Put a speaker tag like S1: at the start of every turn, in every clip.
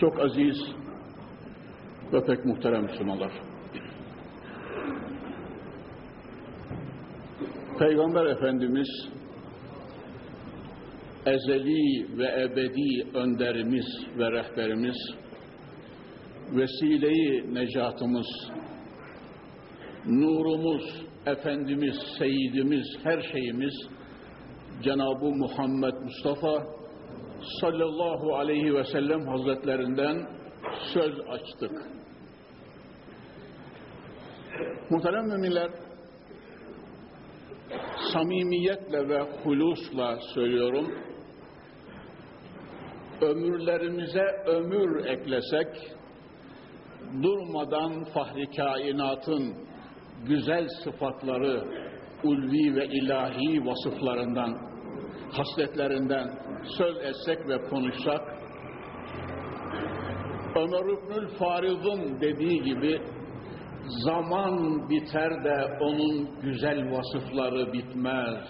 S1: Çok aziz ve pek muhterem Müslümanlar. Peygamber Efendimiz ezeli ve ebedi önderimiz ve rehberimiz, vesileyi necatımız, nurumuz, Efendimiz, Seyyidimiz, her şeyimiz Cenab-ı Muhammed Mustafa sallallahu aleyhi ve sellem hazretlerinden söz açtık. Muhterem müminler, samimiyetle ve hulusla söylüyorum, ömürlerimize ömür eklesek, durmadan fahri kainatın güzel sıfatları, ulvi ve ilahi vasıflarından, hasletlerinden söz etsek ve konuşsak, Ömer İbnül Farid'in dediği gibi, zaman biter de onun güzel vasıfları bitmez.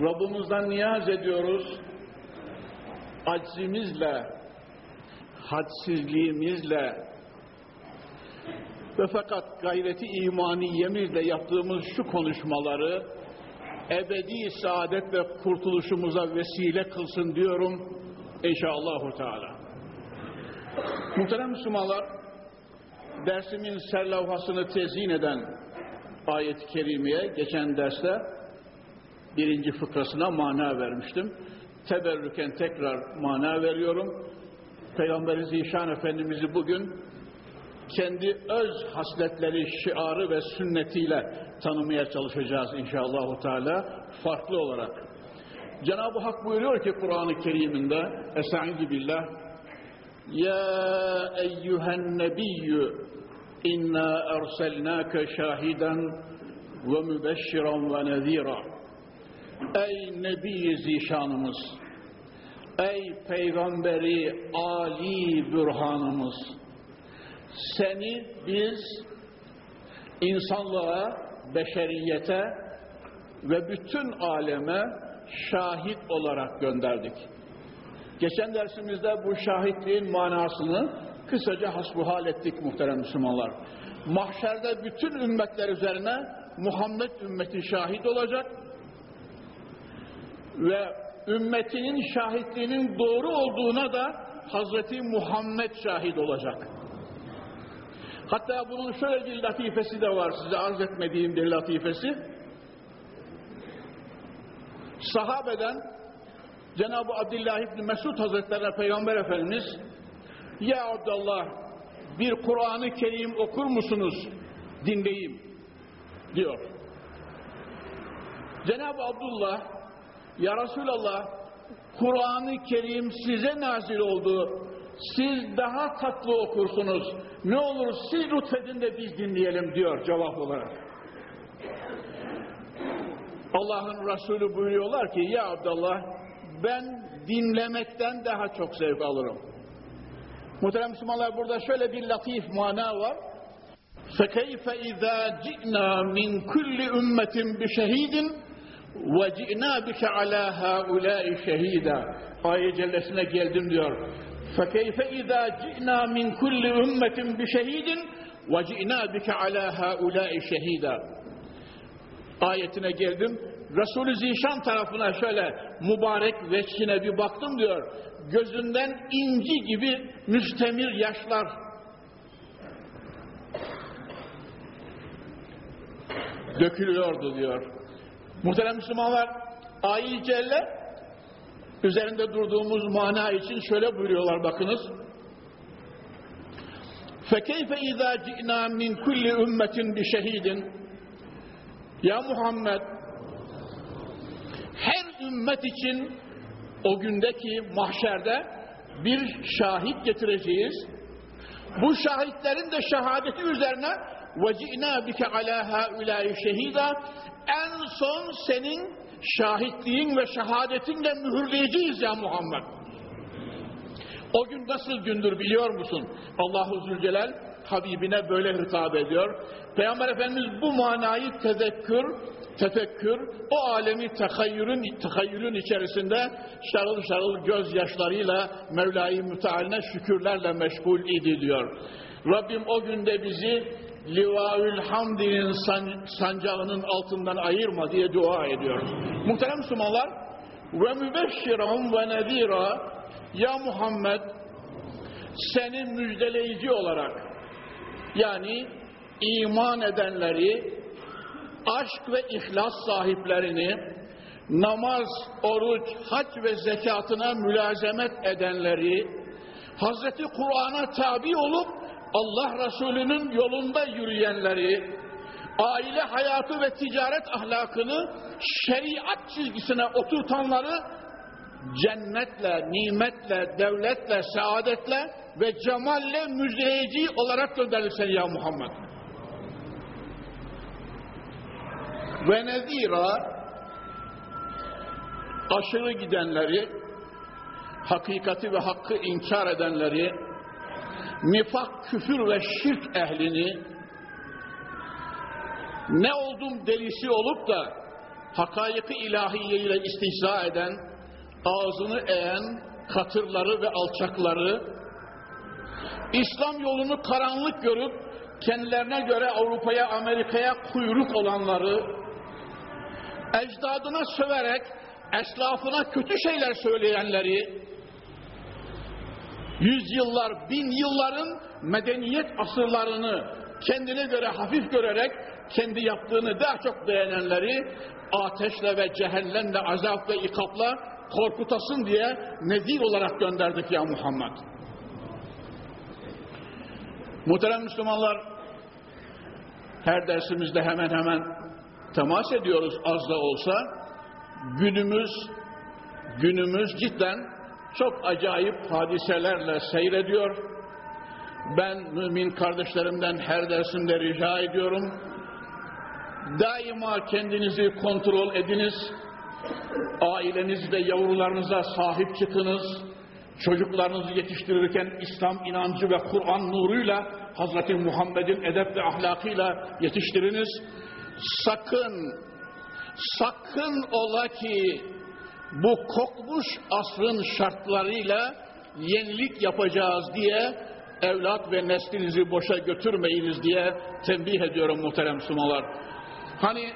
S1: Rabbimizden niyaz ediyoruz, aczimizle, hadsizliğimizle ve fakat gayreti imaniyemizle yaptığımız şu konuşmaları ebedi saadet ve kurtuluşumuza vesile kılsın diyorum inşallahü teala. Muhterem Müslümanlar, dersimin serlavhasını tezyin eden ayet-i kerimeye geçen derste birinci fıkrasına mana vermiştim. Teberrüken tekrar mana veriyorum. Peygamber Zişan Efendimiz'i bugün kendi öz hasletleri, şiarı ve sünnetiyle tanımaya çalışacağız inşallah Teala farklı olarak. Cenab-ı Hak buyuruyor ki Kur'an-ı Kerim'inde Estaizu billah Ya eyyühen nebiyyü inna erselnâke şahiden ve mübeşşiran ve nezîra Ey Nebi Zişanımız Ey Peygamberi Ali Bürhanımız seni biz insanlığa, beşeriyete ve bütün aleme şahit olarak gönderdik. Geçen dersimizde bu şahitliğin manasını kısaca hasbuhal ettik muhterem Müslümanlar. Mahşerde bütün ümmetler üzerine Muhammed ümmeti şahit olacak ve ümmetinin şahitliğinin doğru olduğuna da Hazreti Muhammed şahit olacak. Hatta bunun şöyle bir latifesi de var size arz etmediğim bir latifesi. Sahabeden Cenab-ı Abdullah İbni Mesud Hazretlerine Peygamber Efendimiz Ya Abdullah bir Kur'an-ı Kerim okur musunuz? Dinleyeyim diyor. Cenab-ı Abdullah Ya Resulallah Kur'an-ı Kerim size nazil oldu Siz daha tatlı okursunuz. Ne olur siz lütfedin de biz dinleyelim diyor cevap olarak. Allah'ın Resulü buyuruyorlar ki ya Abdullah ben dinlemekten daha çok zevk alırım. Muhterem Müslümanlar burada şöyle bir latif mana var. فَكَيْفَ اِذَا جِئْنَا مِنْ كُلِّ اُمَّةٍ بِشَهِيدٍ وَجِئْنَا بِكَ عَلَى هَؤُلَاءِ شَهِيدًا Ayet cellesine geldim diyor. فَكَيْفَ اِذَا جِئْنَا مِنْ كُلِّ اُمَّةٍ بِشَهِيدٍ وَجِئْنَا بِكَ عَلَى هَؤُلَاءِ شَهِيدًا Ayetine geldim. Resulü Zişan tarafına şöyle mübarek veçhine bir baktım diyor. Gözünden inci gibi müstemir yaşlar. Dökülüyordu diyor. Muhterem Müslümanlar, ayet Celle üzerinde durduğumuz mana için şöyle buyuruyorlar bakınız. فَكَيْفَ اِذَا جِئْنَا مِنْ كُلِّ اُمَّةٍ بِشَهِيدٍ Ya Muhammed her ümmet için o gündeki mahşerde bir şahit getireceğiz. Bu şahitlerin de şehadeti üzerine وَجِئْنَا بِكَ عَلَى هَا اُلَٰي شَهِيدًا En son senin şahitliğin ve şehadetinle mühürleyeceğiz ya Muhammed. O gün nasıl gündür biliyor musun? Allahu Zülcelal Habibine böyle hitap ediyor. Peygamber Efendimiz bu manayı tezekkür, tefekkür, o alemi tehayyülün, tehayyülün içerisinde şarıl şarıl gözyaşlarıyla Mevla-i Müteal'ine şükürlerle meşgul idi diyor. Rabbim o günde bizi Livaül Hamdi'nin san, sancağının altından ayırma diye dua ediyoruz. Muhterem Müslümanlar ve mübeşşiran ve nedira ya Muhammed seni müjdeleyici olarak yani iman edenleri aşk ve ihlas sahiplerini namaz, oruç, hac ve zekatına mülazemet edenleri Hazreti Kur'an'a tabi olup Allah Resulü'nün yolunda yürüyenleri aile hayatı ve ticaret ahlakını şeriat çizgisine oturtanları cennetle, nimetle, devletle, saadetle ve cemalle müjdeleyici olarak gönderdik seni ya Muhammed. Ve nezira aşırı gidenleri, hakikati ve hakkı inkar edenleri, nifak, küfür ve şirk ehlini, ne oldum delisi olup da hakaiki ilahiyeyle istihza eden, ağzını eğen katırları ve alçakları, İslam yolunu karanlık görüp kendilerine göre Avrupa'ya, Amerika'ya kuyruk olanları, ecdadına söverek eslafına kötü şeyler söyleyenleri, yüzyıllar, bin yılların medeniyet asırlarını kendine göre hafif görerek kendi yaptığını daha çok beğenenleri ateşle ve cehennemle, azap ve ikapla korkutasın diye nezir olarak gönderdik ya Muhammed. Muhterem Müslümanlar, her dersimizde hemen hemen temas ediyoruz az da olsa. Günümüz, günümüz cidden çok acayip hadiselerle seyrediyor. Ben mümin kardeşlerimden her dersimde rica ediyorum. Daima kendinizi kontrol ediniz. Aileniz ve yavrularınıza sahip çıkınız. Çocuklarınızı yetiştirirken İslam inancı ve Kur'an nuruyla Hazreti Muhammed'in edep ve ahlakıyla yetiştiriniz. Sakın, sakın ola ki bu kokmuş asrın şartlarıyla yenilik yapacağız diye evlat ve neslinizi boşa götürmeyiniz diye tembih ediyorum muhterem Müslümanlar. Hani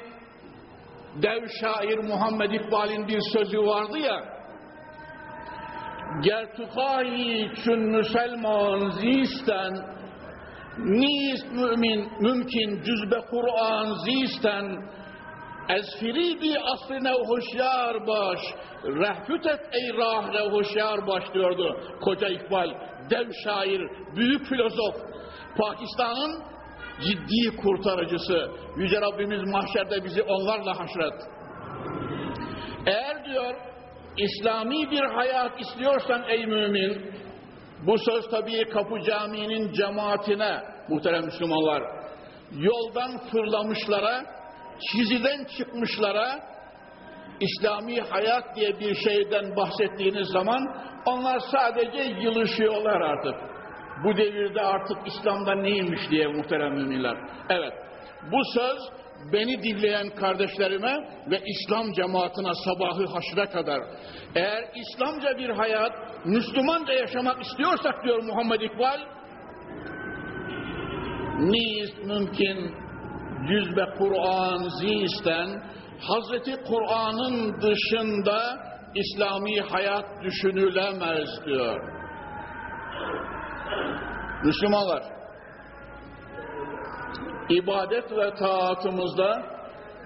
S1: dev şair Muhammed İkbal'in bir sözü vardı ya ger tukayi çün müselman zisten nist mümin mümkün cüzbe Kur'an zisten ez firidi asrine hoşyar baş rehfüt et ey rahre hoşyar baş diyordu koca İkbal dev şair büyük filozof. Pakistan'ın ciddi kurtarıcısı. Yüce Rabbimiz mahşerde bizi onlarla haşret. Eğer diyor İslami bir hayat istiyorsan ey mümin, bu söz tabii Kapı Camii'nin cemaatine muhterem Müslümanlar, yoldan fırlamışlara, çiziden çıkmışlara, İslami hayat diye bir şeyden bahsettiğiniz zaman onlar sadece yılışıyorlar artık. Bu devirde artık İslam'da neymiş diye muhterem müminler. Evet, bu söz beni dinleyen kardeşlerime ve İslam cemaatine sabahı haşre kadar eğer İslamca bir hayat Müslümanca yaşamak istiyorsak diyor Muhammed İkbal niist mümkün cüzbe Kur'an zisten Hazreti Kur'an'ın dışında İslami hayat düşünülemez diyor. Müslümanlar ibadet ve taatımızda,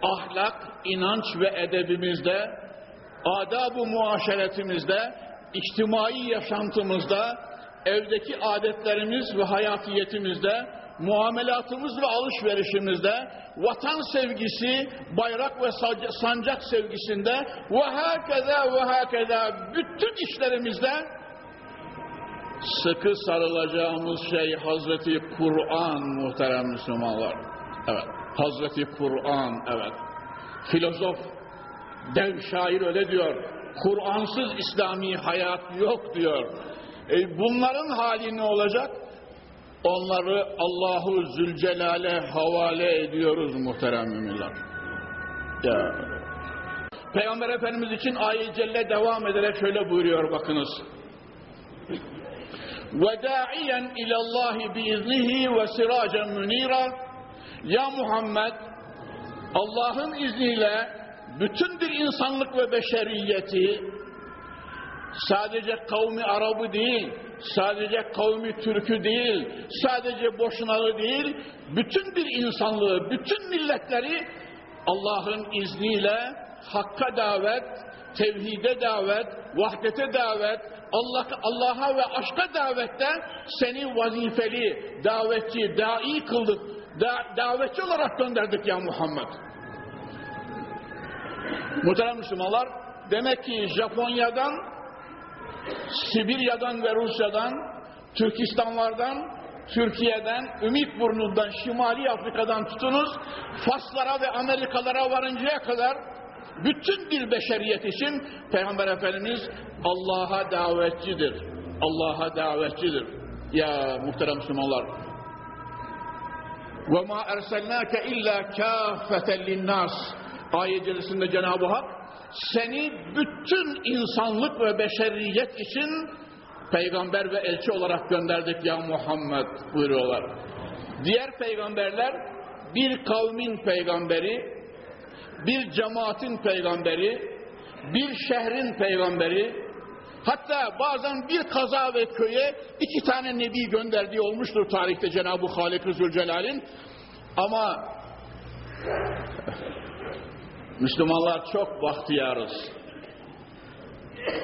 S1: ahlak, inanç ve edebimizde, adab-ı muaşeretimizde, içtimai yaşantımızda, evdeki adetlerimiz ve hayatiyetimizde, muamelatımız ve alışverişimizde, vatan sevgisi, bayrak ve sancak sevgisinde ve hakeza ve hakeza bütün işlerimizde sıkı sarılacağımız şey Hazreti Kur'an muhterem Müslümanlar. Evet. Hazreti Kur'an evet. Filozof, dev şair öyle diyor. Kur'ansız İslami hayat yok diyor. E bunların hali ne olacak? onları Allahu Zülcelal'e havale ediyoruz muhterem müminler. Ya. Peygamber Efendimiz için ayet celle devam ederek şöyle buyuruyor bakınız. وَدَاعِيًا اِلَى اللّٰهِ بِاِذْنِهِ وَسِرَاجًا مُن۪يرًا Ya Muhammed, Allah'ın izniyle bütün bir insanlık ve beşeriyeti sadece kavmi Arabı değil, sadece kavmi Türk'ü değil, sadece boşnağı değil, bütün bir insanlığı, bütün milletleri Allah'ın izniyle hakka davet, tevhide davet, vahdete davet, Allah Allah'a ve aşka davette seni vazifeli, davetçi, dai kıldık. Da, davetçi olarak gönderdik ya Muhammed. Muhterem Müslümanlar, demek ki Japonya'dan, Sibirya'dan ve Rusya'dan, Türkistanlardan, Türkiye'den, Ümit Burnu'ndan, Şimali Afrika'dan tutunuz, Faslara ve Amerikalara varıncaya kadar bütün bir beşeriyet için Peygamber Efendimiz Allah'a davetçidir. Allah'a davetçidir. Ya muhterem Müslümanlar. وَمَا اَرْسَلْنَاكَ اِلَّا كَافَةً لِلنَّاسِ Ayet-i Cenab-ı Hak seni bütün insanlık ve beşeriyet için peygamber ve elçi olarak gönderdik ya Muhammed buyuruyorlar. Diğer peygamberler bir kavmin peygamberi, bir cemaatin peygamberi, bir şehrin peygamberi, hatta bazen bir kaza ve köye iki tane nebi gönderdiği olmuştur tarihte Cenab-ı Halik-i Zülcelal'in. Ama Müslümanlar çok bahtiyarız.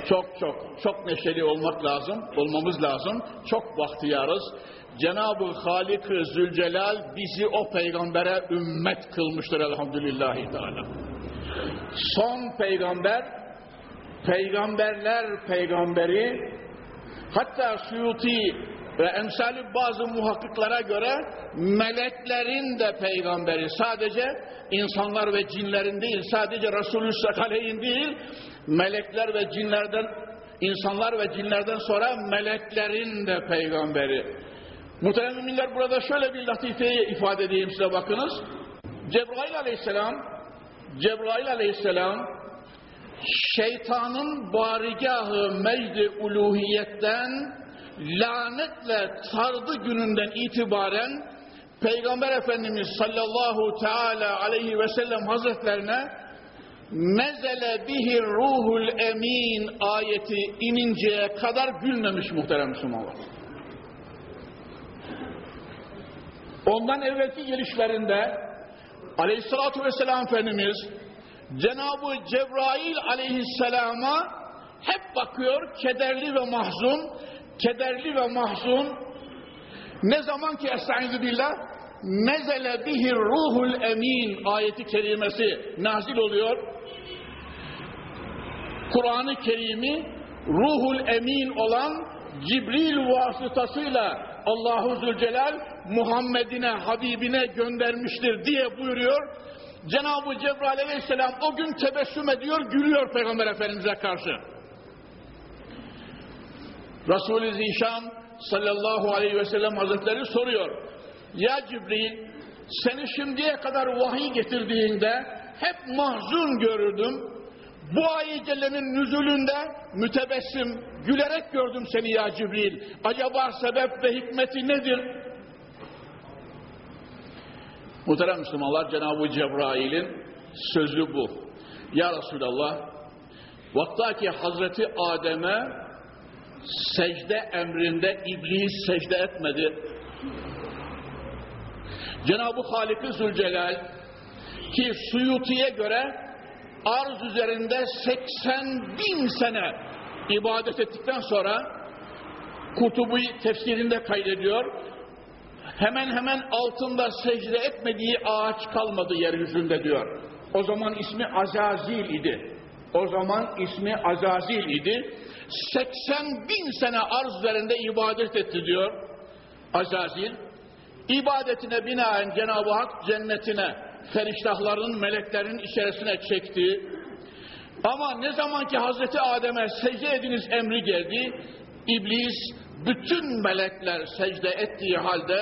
S1: Çok çok çok neşeli olmak lazım, olmamız lazım. Çok bahtiyarız. Cenab-ı Halik-ı Zülcelal bizi o peygambere ümmet kılmıştır elhamdülillahi teala. Son peygamber, peygamberler peygamberi, hatta Suyuti ve emsali bazı muhakkıklara göre meleklerin de peygamberi sadece insanlar ve cinlerin değil sadece Resulü Sekaleyn değil melekler ve cinlerden insanlar ve cinlerden sonra meleklerin de peygamberi. Muhterem müminler burada şöyle bir latifeyi ifade edeyim size bakınız. Cebrail aleyhisselam Cebrail aleyhisselam şeytanın barigahı mecdi uluhiyetten lanetle sardı gününden itibaren Peygamber Efendimiz sallallahu teala aleyhi ve sellem hazretlerine nezele bihi ruhul emin ayeti ininceye kadar gülmemiş muhterem Müslümanlar. Ondan evvelki gelişlerinde aleyhissalatü vesselam Efendimiz Cenab-ı Cebrail aleyhisselama hep bakıyor kederli ve mahzun kederli ve mahzun ne zaman ki estaizu billah nezele bihi ruhul emin ayeti kerimesi nazil oluyor Kur'an-ı Kerim'i ruhul emin olan Cibril vasıtasıyla Allahu Zülcelal Muhammed'ine, Habibine göndermiştir diye buyuruyor. Cenab-ı Cebrail aleyhisselam o gün tebessüm ediyor, gülüyor Peygamber Efendimiz'e karşı. Resul-i Zişan sallallahu aleyhi ve sellem hazretleri soruyor. Ya Cibril seni şimdiye kadar vahiy getirdiğinde hep mahzun görürdüm. Bu ayet cellenin nüzulünde mütebessim, gülerek gördüm seni ya Cibril. Acaba sebep ve hikmeti nedir? Muhterem Müslümanlar Cenab-ı Cebrail'in sözü bu. Ya Resulallah, vaktaki Hazreti Adem'e secde emrinde iblis secde etmedi. Cenab-ı Halik-i Zülcelal ki Suyuti'ye göre arz üzerinde 80 bin sene ibadet ettikten sonra Kutubu tefsirinde kaydediyor. Hemen hemen altında secde etmediği ağaç kalmadı yeryüzünde diyor. O zaman ismi Azazil idi. O zaman ismi Azazil idi. 80 bin sene arz üzerinde ibadet etti diyor Azazil. İbadetine binaen Cenab-ı Hak cennetine, feriştahların, meleklerin içerisine çekti. Ama ne zaman ki Hazreti Adem'e secde ediniz emri geldi, İblis bütün melekler secde ettiği halde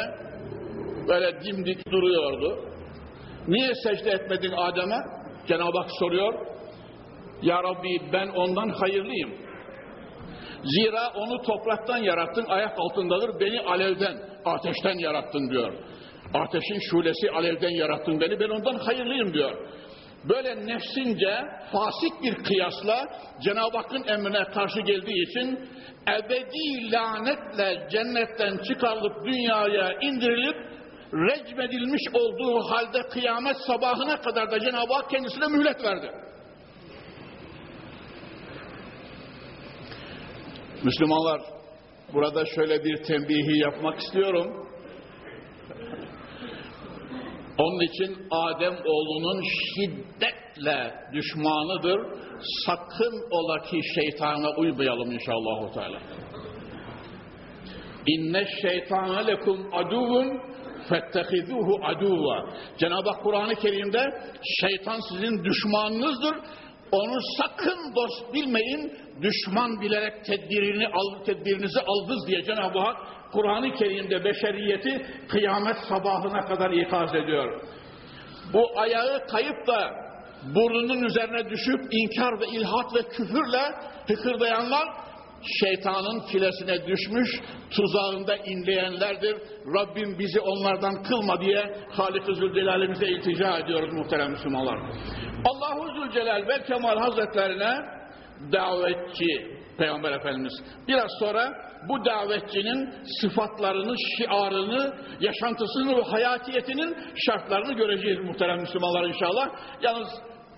S1: böyle dimdik duruyordu. Niye secde etmedin Adem'e? Cenab-ı Hak soruyor. Ya Rabbi ben ondan hayırlıyım. Zira onu topraktan yarattın, ayak altındadır. Beni alevden, ateşten yarattın diyor. Ateşin şulesi alevden yarattın beni, ben ondan hayırlıyım diyor. Böyle nefsince fasik bir kıyasla Cenab-ı Hakk'ın emrine karşı geldiği için ebedi lanetle cennetten çıkarılıp dünyaya indirilip recmedilmiş olduğu halde kıyamet sabahına kadar da Cenab-ı Hak kendisine mühlet verdi. Müslümanlar burada şöyle bir tembihi yapmak istiyorum. Onun için Adem oğlunun şiddetle düşmanıdır. Sakın ola ki şeytana uymayalım inşallah. Teala. İnne şeytana lekum aduvun fettehizuhu aduva. Cenab-ı Hak Kur'an-ı Kerim'de şeytan sizin düşmanınızdır. Onu sakın dost bilmeyin, düşman bilerek tedbirini al, tedbirinizi aldınız diye Cenab-ı Hak Kur'an-ı Kerim'de beşeriyeti kıyamet sabahına kadar ikaz ediyor. Bu ayağı kayıp da burnunun üzerine düşüp inkar ve ilhat ve küfürle hıkırdayanlar şeytanın filesine düşmüş, tuzağında inleyenlerdir. Rabbim bizi onlardan kılma diye Halik-i Zülcelal'imize iltica ediyoruz muhterem Müslümanlar. Allahu Zülcelal ve Kemal Hazretlerine davetçi Peygamber Efendimiz. Biraz sonra bu davetçinin sıfatlarını, şiarını, yaşantısını ve hayatiyetinin şartlarını göreceğiz muhterem Müslümanlar inşallah. Yalnız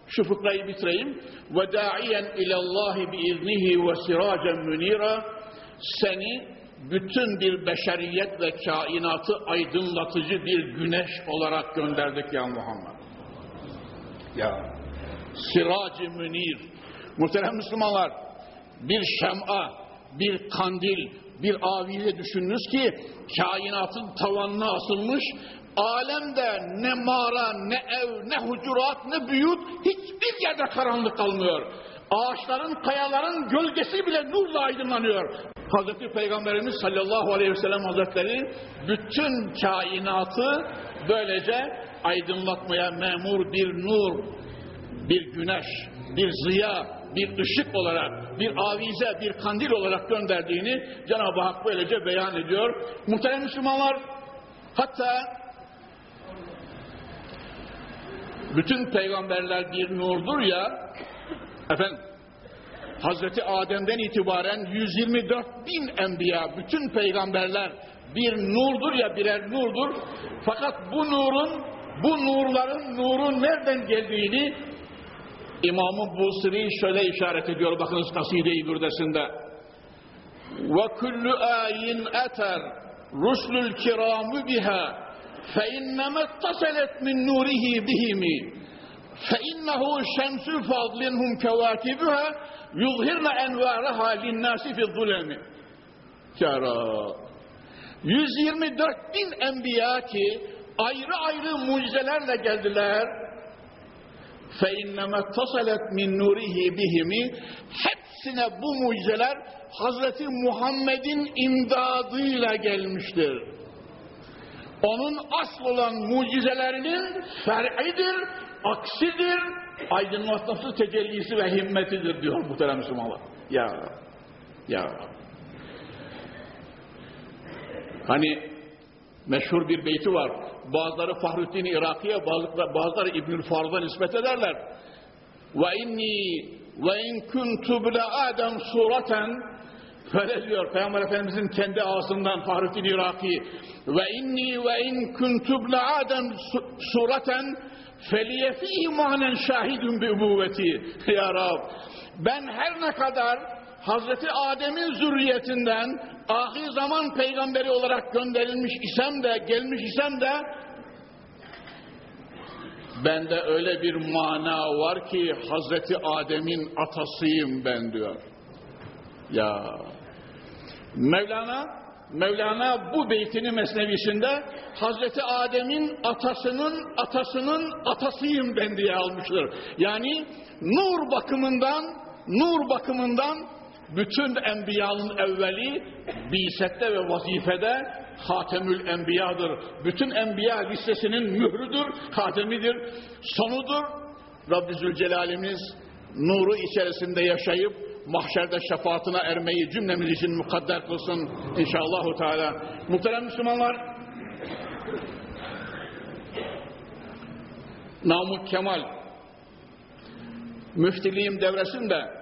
S1: şu fıkrayı bitireyim. Ve da'iyen ilallahi biiznihi ve siracen münira seni bütün bir beşeriyet ve kainatı aydınlatıcı bir güneş olarak gönderdik ya Muhammed. Ya siracı münir. Muhterem Müslümanlar bir şem'a, bir kandil, bir avize düşününüz ki kainatın tavanına asılmış alemde ne mağara, ne ev, ne hucurat, ne büyüt hiçbir yerde karanlık kalmıyor. Ağaçların, kayaların gölgesi bile nurla aydınlanıyor. Hazreti Peygamberimiz sallallahu aleyhi ve sellem Hazretleri bütün kainatı böylece aydınlatmaya memur bir nur, bir güneş, bir ziya, bir ışık olarak, bir avize, bir kandil olarak gönderdiğini Cenab-ı Hak böylece beyan ediyor. Muhterem Müslümanlar, hatta bütün peygamberler bir nurdur ya, efendim, Hazreti Adem'den itibaren 124 bin enbiya, bütün peygamberler bir nurdur ya birer nurdur. Fakat bu nurun, bu nurların nurun nereden geldiğini İmam-ı Busiri şöyle işaret ediyor bakınız kaside-i bürdesinde. Ve kullu ayin eter ruslul kiramu biha fe inneme taselet min nurihi bihimi fe innehu şemsü fadlinhum kevakibuha yuzhirne envaraha linnâsi fi zulemi. Kara. 124 bin enbiya ki ayrı ayrı mucizelerle geldiler فَاِنَّمَا اتَّصَلَتْ مِنْ نُورِهِ بِهِمِ Hepsine bu mucizeler Hazreti Muhammed'in imdadıyla gelmiştir. Onun asıl olan mucizelerinin fer'idir, aksidir, aydınlatması, tecellisi ve himmetidir diyor muhterem Müslümanlar. Ya, ya. Hani meşhur bir beyti var. Bazıları Fahrettin Iraki'ye, bazıları İbnül Farz'a nispet ederler. Ve inni ve in kuntu bile Adem sureten Böyle diyor Peygamber Efendimizin kendi ağzından Fahrettin Iraki ve inni ve in kuntu bile Adem sureten feliye fihi manen şahidun bi ubuvveti ya Rab ben her ne kadar Hazreti Adem'in zürriyetinden ahir zaman peygamberi olarak gönderilmiş isem de gelmiş isem de bende öyle bir mana var ki Hazreti Adem'in atasıyım ben diyor. Ya Mevlana Mevlana bu beytini mesnevisinde Hazreti Adem'in atasının atasının atasıyım ben diye almıştır. Yani nur bakımından nur bakımından Bütün enbiyanın evveli bisette ve vazifede Hatemül Enbiya'dır. Bütün enbiya listesinin mührüdür, hatemidir, sonudur. Rabbi Zülcelal'imiz nuru içerisinde yaşayıp mahşerde şefaatine ermeyi cümlemiz için mukadder kılsın inşallah Teala. Muhterem Müslümanlar, Namık Kemal müftiliğim devresinde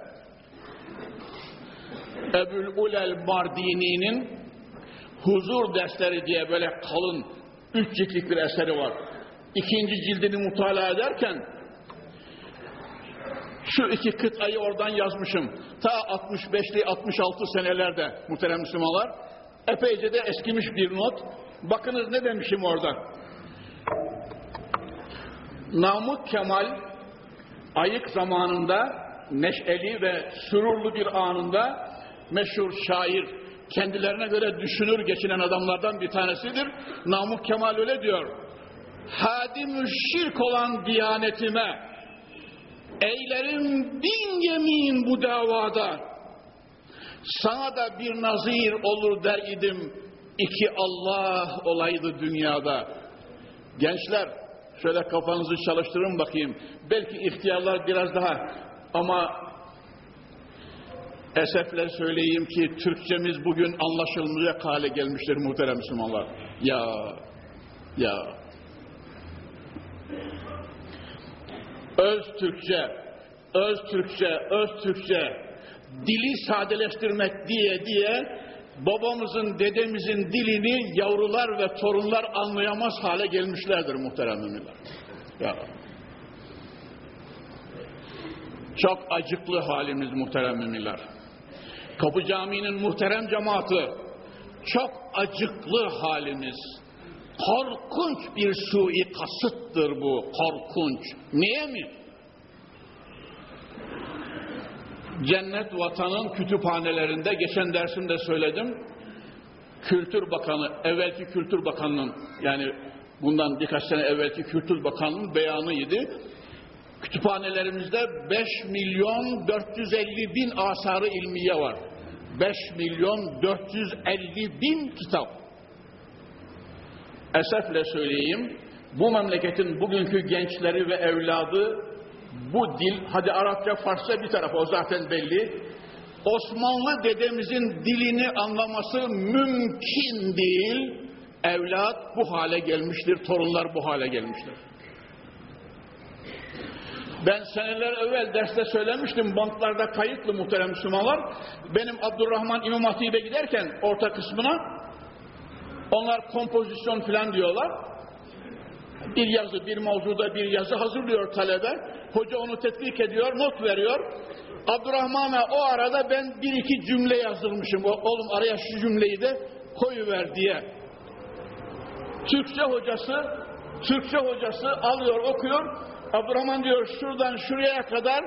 S1: Ebul Ulel Mardini'nin Huzur Dersleri diye böyle kalın üç ciltlik bir eseri var. İkinci cildini mutala ederken şu iki kıtayı oradan yazmışım. Ta 65'li 66 senelerde muhterem Müslümanlar. Epeyce de eskimiş bir not. Bakınız ne demişim orada. Namık Kemal ayık zamanında neşeli ve sürurlu bir anında meşhur şair kendilerine göre düşünür geçinen adamlardan bir tanesidir. Namık Kemal öyle diyor. Hadim şirk olan diyanetime eylerim bin yemin bu davada sana da bir nazir olur der idim iki Allah olaydı dünyada. Gençler şöyle kafanızı çalıştırın bakayım. Belki ihtiyarlar biraz daha ama esefle söyleyeyim ki Türkçemiz bugün anlaşılmayacak hale gelmiştir muhterem Müslümanlar. Ya, ya. Öz Türkçe, öz Türkçe, öz Türkçe dili sadeleştirmek diye diye babamızın, dedemizin dilini yavrular ve torunlar anlayamaz hale gelmişlerdir muhterem müminler. Ya. Çok acıklı halimiz muhterem müminler. Kapı Camii'nin muhterem cemaati çok acıklı halimiz. Korkunç bir sui kasıttır bu, korkunç. Niye mi? Cennet Vatan'ın kütüphanelerinde, geçen dersimde söyledim, Kültür Bakanı, evvelki Kültür Bakanı'nın, yani bundan birkaç sene evvelki Kültür Bakanı'nın beyanıydı. Kütüphanelerimizde 5 milyon 450 bin asarı ilmiye var. 5 milyon 450 bin kitap. Esefle söyleyeyim, bu memleketin bugünkü gençleri ve evladı bu dil, hadi Arapça, Farsça bir tarafa o zaten belli. Osmanlı dedemizin dilini anlaması mümkün değil. Evlat bu hale gelmiştir, torunlar bu hale gelmiştir. Ben seneler evvel derste söylemiştim, banklarda kayıtlı muhterem Müslümanlar. Benim Abdurrahman İmam Hatip'e giderken orta kısmına, onlar kompozisyon falan diyorlar. Bir yazı, bir mevzuda bir yazı hazırlıyor talebe. Hoca onu tetkik ediyor, not veriyor. Abdurrahman'a o arada ben bir iki cümle yazılmışım. Oğlum araya şu cümleyi de koyuver diye. Türkçe hocası, Türkçe hocası alıyor, okuyor. Abdurrahman diyor şuradan şuraya kadar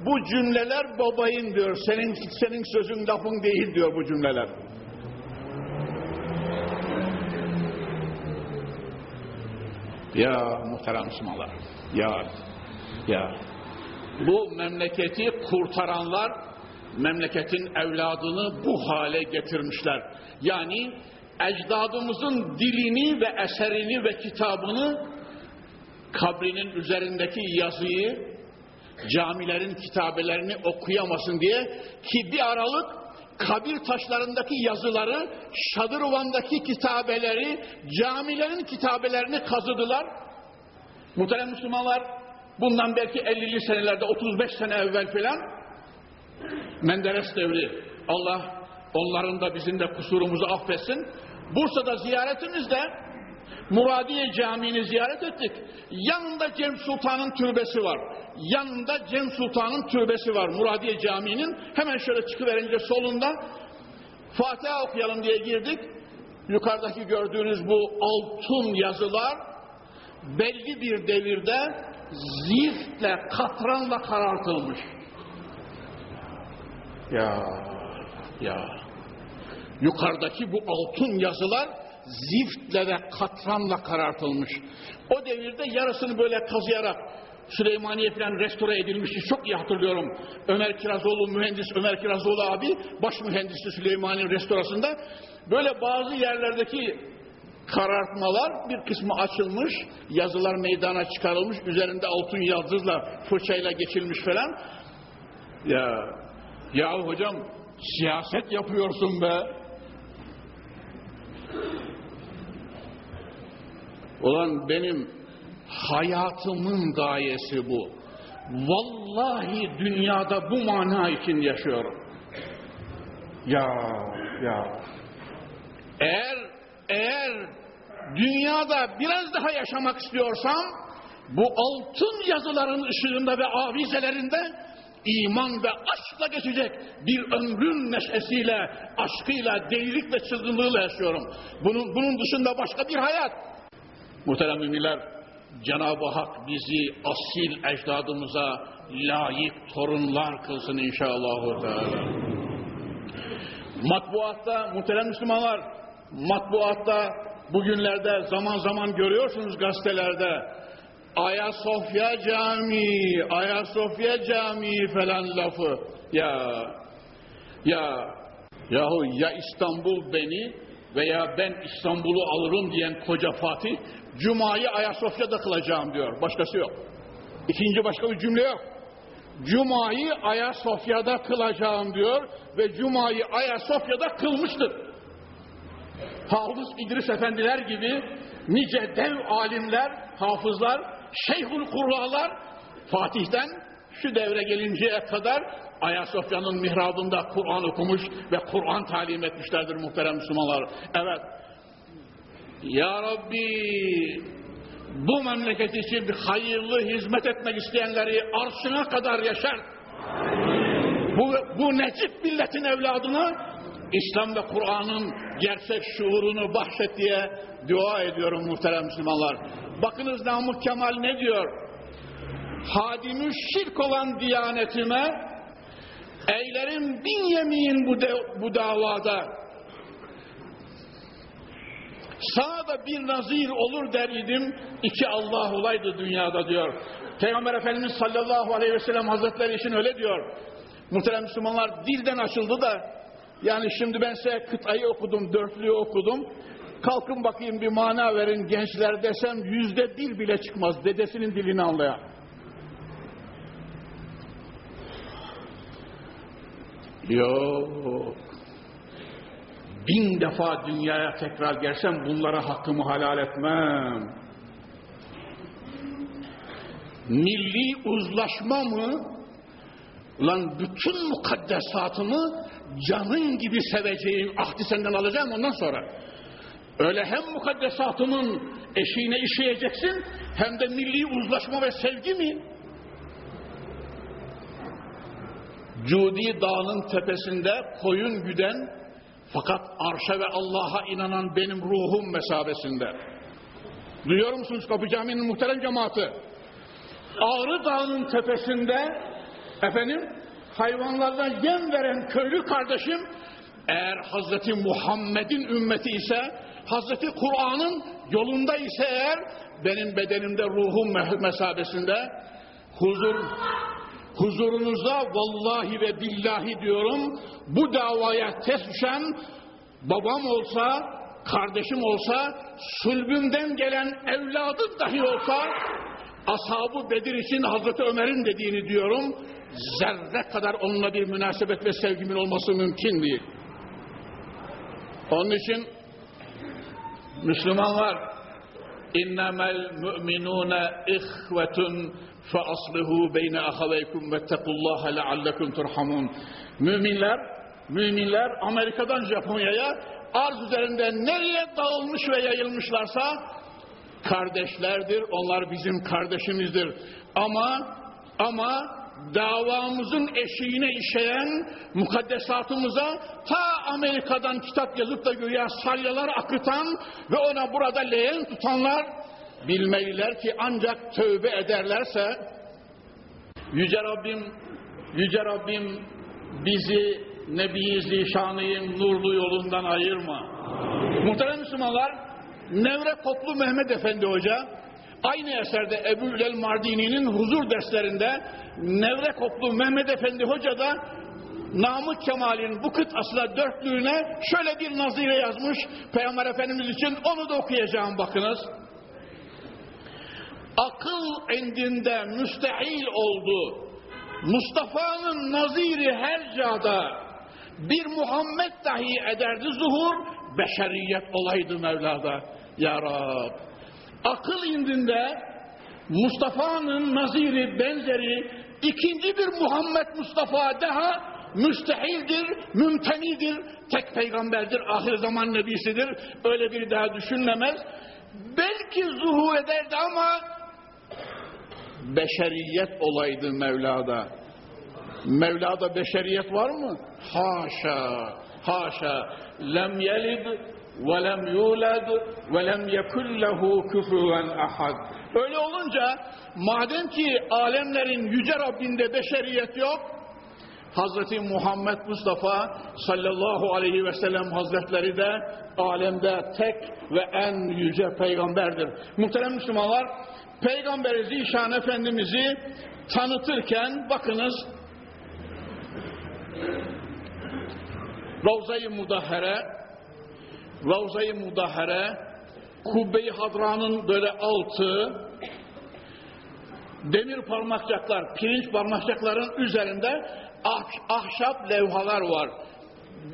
S1: bu cümleler babayın diyor. Senin senin sözün lafın değil diyor bu cümleler. Ya muhterem Müslümanlar. Ya ya bu memleketi kurtaranlar memleketin evladını bu hale getirmişler. Yani ecdadımızın dilini ve eserini ve kitabını kabrinin üzerindeki yazıyı camilerin kitabelerini okuyamasın diye ki bir aralık kabir taşlarındaki yazıları, Şadırvan'daki kitabeleri, camilerin kitabelerini kazıdılar. Muhterem Müslümanlar, bundan belki 50'li senelerde, 35 sene evvel filan, Menderes devri, Allah onların da bizim de kusurumuzu affetsin. Bursa'da ziyaretimizde Muradiye Camii'ni ziyaret ettik. Yanında Cem Sultan'ın türbesi var. Yanında Cem Sultan'ın türbesi var Muradiye Camii'nin. Hemen şöyle çıkıverince solunda Fatiha okuyalım diye girdik. Yukarıdaki gördüğünüz bu altın yazılar belli bir devirde ziftle, katranla karartılmış. Ya, ya. Yukarıdaki bu altın yazılar ziftle ve katranla karartılmış. O devirde yarısını böyle kazıyarak Süleymaniye falan restore edilmişti. Çok iyi hatırlıyorum. Ömer Kirazoğlu, mühendis Ömer Kirazoğlu abi baş mühendisi Süleymaniye restorasında böyle bazı yerlerdeki karartmalar bir kısmı açılmış, yazılar meydana çıkarılmış, üzerinde altın yıldızla fırçayla geçilmiş falan. Ya ya hocam siyaset yapıyorsun be. Ulan benim hayatımın gayesi bu. Vallahi dünyada bu mana için yaşıyorum. Ya ya. Eğer eğer dünyada biraz daha yaşamak istiyorsam bu altın yazıların ışığında ve avizelerinde iman ve aşkla geçecek bir ömrün neşesiyle, aşkıyla, delilik ve çılgınlığıyla yaşıyorum. Bunun, bunun dışında başka bir hayat. Muhterem müminler, Cenab-ı Hak bizi asil ecdadımıza layık torunlar kılsın inşallah. Matbuatta, muhterem Müslümanlar, matbuatta bugünlerde zaman zaman görüyorsunuz gazetelerde Ayasofya Camii, Ayasofya Camii falan lafı. Ya, ya, yahu ya İstanbul beni veya ben İstanbul'u alırım diyen koca Fatih, Cuma'yı Ayasofya'da kılacağım diyor. Başkası yok. İkinci başka bir cümle yok. Cuma'yı Ayasofya'da kılacağım diyor ve Cuma'yı Ayasofya'da kılmıştır. Hafız İdris Efendiler gibi nice dev alimler, hafızlar, şeyhul kurralar Fatih'ten şu devre gelinceye kadar Ayasofya'nın mihrabında Kur'an okumuş ve Kur'an talim etmişlerdir muhterem Müslümanlar. Evet. Ya Rabbi bu memleket için hayırlı hizmet etmek isteyenleri arşına kadar yaşar. Bu, bu necip milletin evladına İslam ve Kur'an'ın gerçek şuurunu bahşet diye dua ediyorum muhterem Müslümanlar. Bakınız Namık Kemal ne diyor? Hadimü şirk olan diyanetime eylerim bin yemin bu, de, bu davada. Sağda bir nazir olur der idim, iki Allah olaydı dünyada diyor. Peygamber Efendimiz sallallahu aleyhi ve sellem hazretleri için öyle diyor. Muhterem Müslümanlar dilden açıldı da yani şimdi ben size kıtayı okudum, dörtlüğü okudum. Kalkın bakayım bir mana verin gençler desem yüzde bir bile çıkmaz dedesinin dilini anlayan. Yok. Bin defa dünyaya tekrar gelsem bunlara hakkımı halal etmem. Milli uzlaşma mı? Lan bütün mukaddesatımı canın gibi seveceğin ahdi senden alacağım ondan sonra. Öyle hem mukaddesatımın eşiğine işeyeceksin hem de milli uzlaşma ve sevgi mi? Cudi Dağı'nın tepesinde koyun güden fakat arşa ve Allah'a inanan benim ruhum mesabesinde. Duyuyor musunuz Kapı Camii'nin muhterem cemaati? Ağrı Dağı'nın tepesinde efendim hayvanlardan yem veren köylü kardeşim eğer Hazreti Muhammed'in ümmeti ise Hazreti Kur'an'ın yolunda ise eğer benim bedenimde ruhum mesabesinde huzur huzurunuza vallahi ve billahi diyorum bu davaya ters düşen babam olsa kardeşim olsa sulbümden gelen evladım dahi olsa ashabı Bedir için Hazreti Ömer'in dediğini diyorum zerre kadar onunla bir münasebet ve sevgimin olması mümkün değil. Onun için Müslümanlar innemel müminune ihvetun aslihu beyne ahaveykum ve tekullaha leallekum turhamun. Müminler, müminler Amerika'dan Japonya'ya arz üzerinde nereye dağılmış ve yayılmışlarsa kardeşlerdir. Onlar bizim kardeşimizdir. Ama ama davamızın eşiğine işeyen mukaddesatımıza ta Amerika'dan kitap yazıp da güya salyalar akıtan ve ona burada leğen tutanlar bilmeliler ki ancak tövbe ederlerse Yüce Rabbim Yüce Rabbim bizi Nebi Zişanı'nın nurlu yolundan ayırma. Muhterem Müslümanlar Nevre Koplu Mehmet Efendi Hoca Aynı eserde Ebu Ülel Mardini'nin huzur derslerinde Nevre Koplu Mehmet Efendi Hoca da Namık Kemal'in bu kıtasına dörtlüğüne şöyle bir nazire yazmış Peygamber Efendimiz için onu da okuyacağım bakınız. Akıl indinde müstehil oldu. Mustafa'nın naziri her cada bir Muhammed dahi ederdi zuhur, beşeriyet olaydı Mevla'da. Ya Rab. Akıl indinde Mustafa'nın naziri, benzeri ikinci bir Muhammed Mustafa daha müstehildir, mümtenidir, tek peygamberdir, ahir zaman nebisidir. Öyle bir daha düşünlemez. Belki zuhur ederdi ama beşeriyet olaydı Mevla'da. Mevla'da beşeriyet var mı? Haşa, haşa. Lem yelid ve lem yulad ve lem yekun lehu ahad. Öyle olunca madem ki alemlerin yüce Rabbinde beşeriyet yok, Hazreti Muhammed Mustafa sallallahu aleyhi ve sellem hazretleri de alemde tek ve en yüce peygamberdir. Muhterem Müslümanlar, Peygamberi Zişan Efendimiz'i tanıtırken bakınız Ravza-i Mudahhere Ravza-i Mudahhere Kubbe-i Hadra'nın böyle altı demir parmakçaklar, pirinç parmakçakların üzerinde ah, ahşap levhalar var.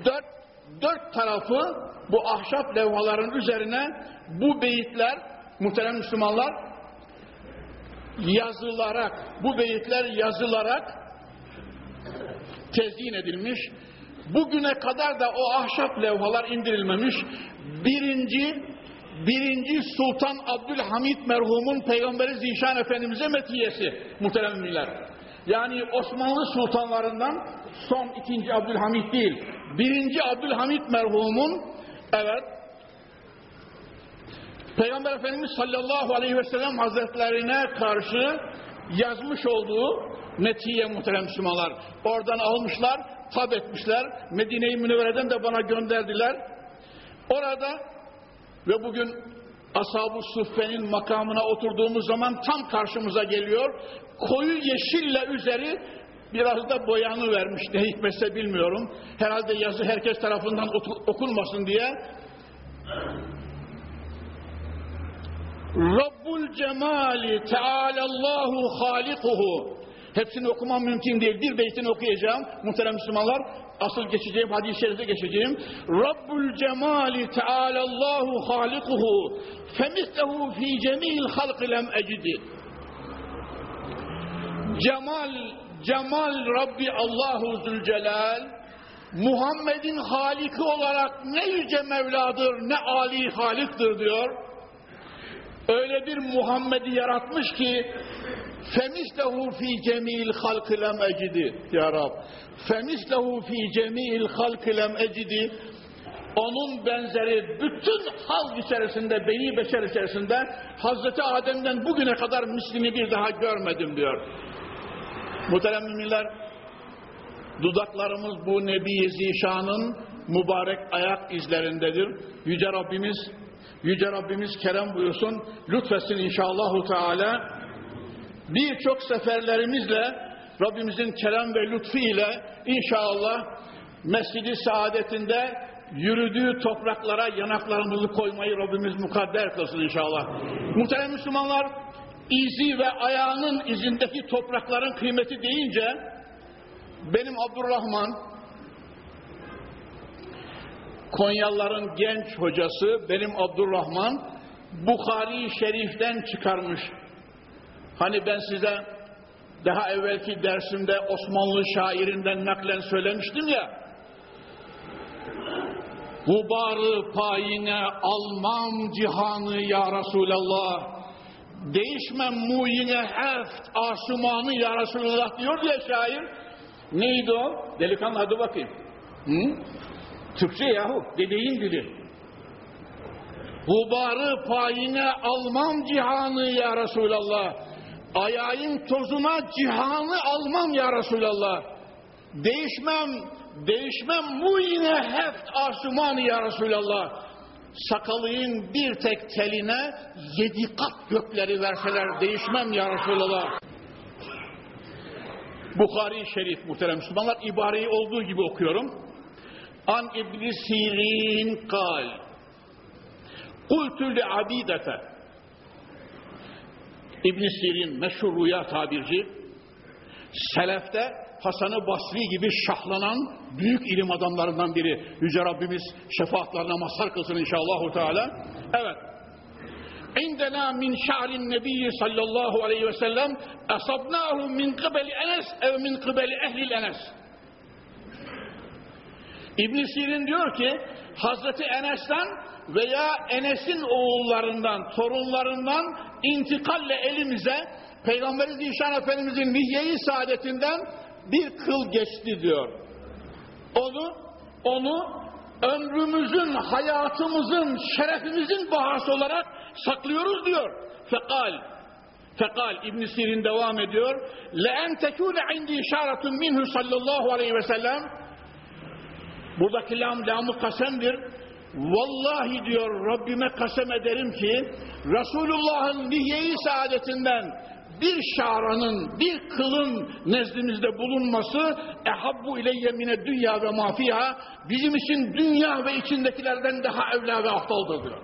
S1: Dört, dört tarafı bu ahşap levhaların üzerine bu beyitler muhterem Müslümanlar yazılarak, bu beyitler yazılarak tezyin edilmiş. Bugüne kadar da o ahşap levhalar indirilmemiş. Birinci, birinci Sultan Abdülhamit merhumun Peygamberi Zişan Efendimiz'e metiyesi muhterem müminler. Yani Osmanlı sultanlarından son ikinci Abdülhamit değil, birinci Abdülhamit merhumun evet Peygamber Efendimiz sallallahu aleyhi ve sellem hazretlerine karşı yazmış olduğu metiye muhterem Müslümanlar. Oradan almışlar, tab etmişler. Medine-i Münevvere'den de bana gönderdiler. Orada ve bugün Ashab-ı Suffe'nin makamına oturduğumuz zaman tam karşımıza geliyor. Koyu yeşille üzeri biraz da boyanı vermiş. Ne hikmetse bilmiyorum. Herhalde yazı herkes tarafından okunmasın diye. Rabbul cemali tealallahu halikuhu Hepsini okumam mümkün değil. Bir beytini okuyacağım. Muhterem Müslümanlar asıl geçeceğim, hadis-i şerife geçeceğim. Rabbul cemali tealallahu halikuhu femislehu fi cemil halkı lem ecidi. Cemal, cemal Rabbi Allahu Zülcelal Muhammed'in haliki olarak ne yüce Mevladır, ne Ali Halik'tir diyor. Öyle bir Muhammed'i yaratmış ki femislehu fi cemil halkı lem ecidi ya Rab femislehu fi cemil halkı lem ecidi onun benzeri bütün halk içerisinde, beni beşer içerisinde Hazreti Adem'den bugüne kadar mislini bir daha görmedim diyor. Muhterem müminler, dudaklarımız bu Nebi Zişan'ın mübarek ayak izlerindedir. Yüce Rabbimiz, Yüce Rabbimiz kerem buyursun, lütfetsin inşallahu teala birçok seferlerimizle Rabbimizin kerem ve lütfu ile inşallah Mescid-i Saadet'inde yürüdüğü topraklara yanaklarımızı koymayı Rabbimiz mukadder kılsın inşallah. Muhterem Müslümanlar, izi ve ayağının izindeki toprakların kıymeti deyince benim Abdurrahman Konyalıların genç hocası benim Abdurrahman Bukhari Şerif'ten çıkarmış Hani ben size daha evvelki dersimde Osmanlı şairinden naklen söylemiştim ya. Gubarı payine almam cihanı ya Resulallah. Değişmem mu yine heft asumanı ya Resulallah diyor ya şair. Neydi o? Delikanlı hadi bakayım. Hı? Türkçe yahu. Dediğin dili. Gubarı payine almam cihanı ya Resulallah. Ayağın tozuna cihanı almam ya Resulallah. Değişmem, değişmem bu yine heft asumanı ya Resulallah. sakalıyın bir tek teline yedi kat gökleri verseler değişmem ya Resulallah. Bukhari Şerif muhterem Müslümanlar ibareyi olduğu gibi okuyorum. An İbn Sirin kal. Kultu li abidete. İbn Sirin meşhur rüya tabirci. Selefte Hasan-ı Basri gibi şahlanan büyük ilim adamlarından biri. Yüce Rabbimiz şefaatlerine mazhar kılsın inşallah. Teala. Evet. عندنا من شعر النبي صلى الله عليه وسلم أصبناه من قبل أنس أو من قبل أهل الأنس ibn Sirin diyor ki Hazreti Enes'ten veya Enes'in oğullarından, torunlarından intikalle elimize Peygamberi Zişan Efendimizin nihye-i saadetinden bir kıl geçti diyor. Onu, onu ömrümüzün, hayatımızın, şerefimizin bahası olarak saklıyoruz diyor. Fekal, fekal İbn Sirin devam ediyor. Le en tekune indi işaretun minhu sallallahu aleyhi ve sellem Buradaki lam lamı kasemdir. Vallahi diyor Rabbime kasem ederim ki Resulullah'ın nihye-i saadetinden bir şaranın, bir kılın nezdimizde bulunması ehabbu ileyye mine dünya ve mafiha bizim için dünya ve içindekilerden daha evla ve aftaldır diyor.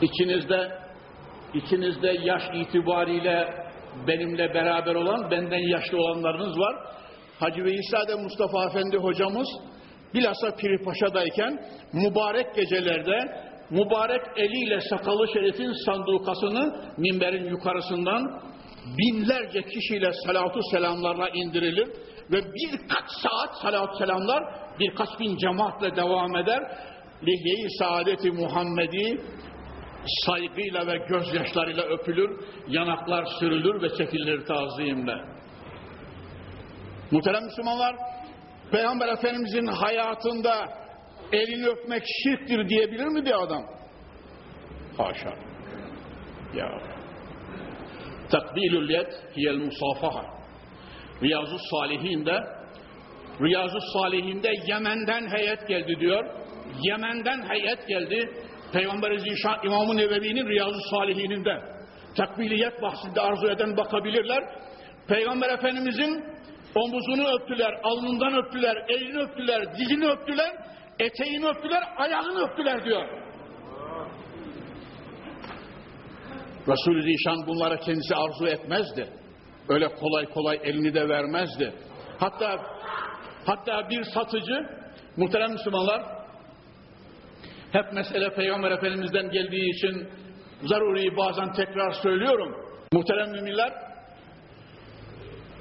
S1: İçinizde İçinizde yaş itibariyle benimle beraber olan, benden yaşlı olanlarınız var. Hacı Veysade Mustafa Efendi hocamız bilhassa Piripaşa'dayken mübarek gecelerde mübarek eliyle sakalı şerifin sandukasını minberin yukarısından binlerce kişiyle salatu selamlarla indirilir ve birkaç saat salatu selamlar birkaç bin cemaatle devam eder. Lihye-i Saadeti Muhammedi saygıyla ve gözyaşlarıyla öpülür, yanaklar sürülür ve çekilir tazimle. Muhterem Müslümanlar, Peygamber Efendimizin hayatında elini öpmek şirktir diyebilir mi bir adam? Haşa. Ya. Takbilül yed hiyel musafaha. Riyazu Salihin'de Riyazu Salihin'de Yemen'den heyet geldi diyor. Yemen'den heyet geldi. Peygamber-i Zişan İmam-ı Nevevi'nin Riyazu Salihin'inde takbiliyet bahsinde arzu eden bakabilirler. Peygamber Efendimizin omuzunu öptüler, alnından öptüler, elini öptüler, dizini öptüler, eteğini öptüler, ayağını öptüler diyor. Resul-i Zişan bunlara kendisi arzu etmezdi. Öyle kolay kolay elini de vermezdi. Hatta hatta bir satıcı muhterem Müslümanlar hep mesele Peygamber Efendimiz'den geldiği için zaruri bazen tekrar söylüyorum. Muhterem müminler,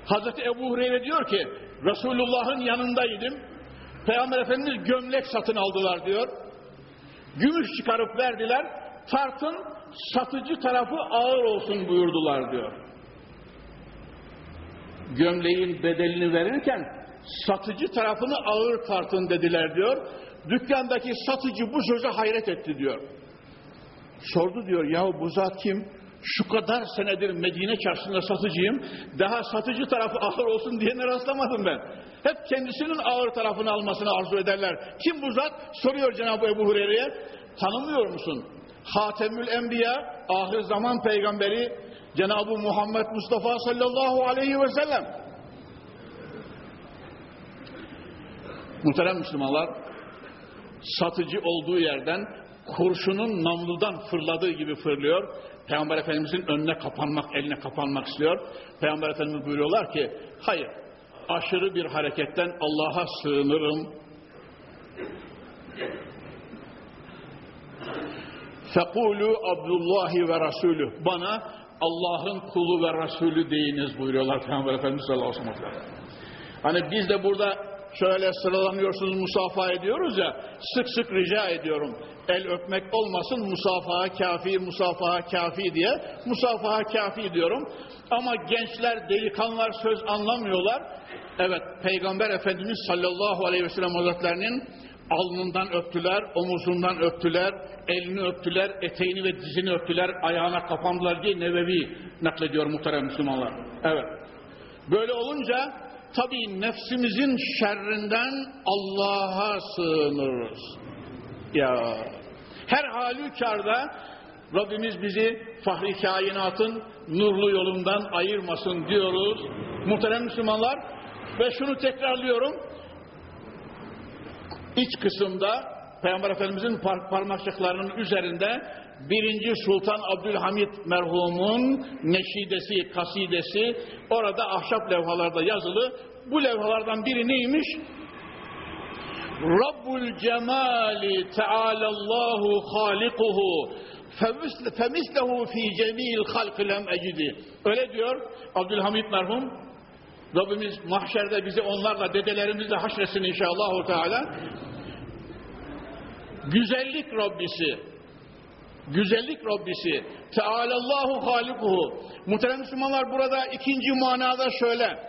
S1: Hazreti Ebu Hureyre diyor ki, Resulullah'ın yanındaydım. Peygamber Efendimiz gömlek satın aldılar diyor. Gümüş çıkarıp verdiler. Tartın satıcı tarafı ağır olsun buyurdular diyor. Gömleğin bedelini verirken satıcı tarafını ağır tartın dediler diyor. Dükkandaki satıcı bu söze hayret etti diyor. Sordu diyor ya bu zat kim? Şu kadar senedir Medine çarşısında satıcıyım. Daha satıcı tarafı ağır olsun diyene rastlamadım ben. Hep kendisinin ağır tarafını almasını arzu ederler. Kim bu zat? Soruyor Cenab-ı Ebu Hureyre'ye. Tanımıyor musun? Hatemül Enbiya, ahir zaman peygamberi Cenab-ı Muhammed Mustafa sallallahu aleyhi ve sellem. Muhterem Müslümanlar, satıcı olduğu yerden kurşunun namludan fırladığı gibi fırlıyor. Peygamber Efendimizin önüne kapanmak, eline kapanmak istiyor. Peygamber Efendimiz buyuruyorlar ki, hayır, aşırı bir hareketten Allah'a sığınırım. Fekulu Abdullahi ve Resulü. Bana Allah'ın kulu ve Resulü deyiniz buyuruyorlar Peygamber Efendimiz sallallahu aleyhi ve sellem. Hani biz de burada şöyle sıralanıyorsunuz musafaha ediyoruz ya sık sık rica ediyorum el öpmek olmasın musafaha kafi musafaha kafi diye musafaha kafi diyorum ama gençler delikanlılar söz anlamıyorlar evet peygamber efendimiz sallallahu aleyhi ve sellem hazretlerinin Alnından öptüler, omuzundan öptüler, elini öptüler, eteğini ve dizini öptüler, ayağına kapandılar diye Nevevi naklediyor muhterem Müslümanlar. Evet. Böyle olunca tabii nefsimizin şerrinden Allah'a sığınırız. Ya her halükarda Rabbimiz bizi fahri kainatın nurlu yolundan ayırmasın diyoruz. Muhterem Müslümanlar ve şunu tekrarlıyorum. İç kısımda Peygamber Efendimizin par parmakçıklarının üzerinde birinci Sultan Abdülhamit merhumun neşidesi, kasidesi orada ahşap levhalarda yazılı. Bu levhalardan biri neymiş? Rabbul cemali tealallahu halikuhu femislehu fi cemil halkı lem ecidi. Öyle diyor Abdülhamit merhum. Rabbimiz mahşerde bizi onlarla dedelerimizle haşresin inşallah Teala. Güzellik Rabbisi, güzellik Rabbisi, Tealallahu halikuhu. Muhterem Müslümanlar burada ikinci manada şöyle,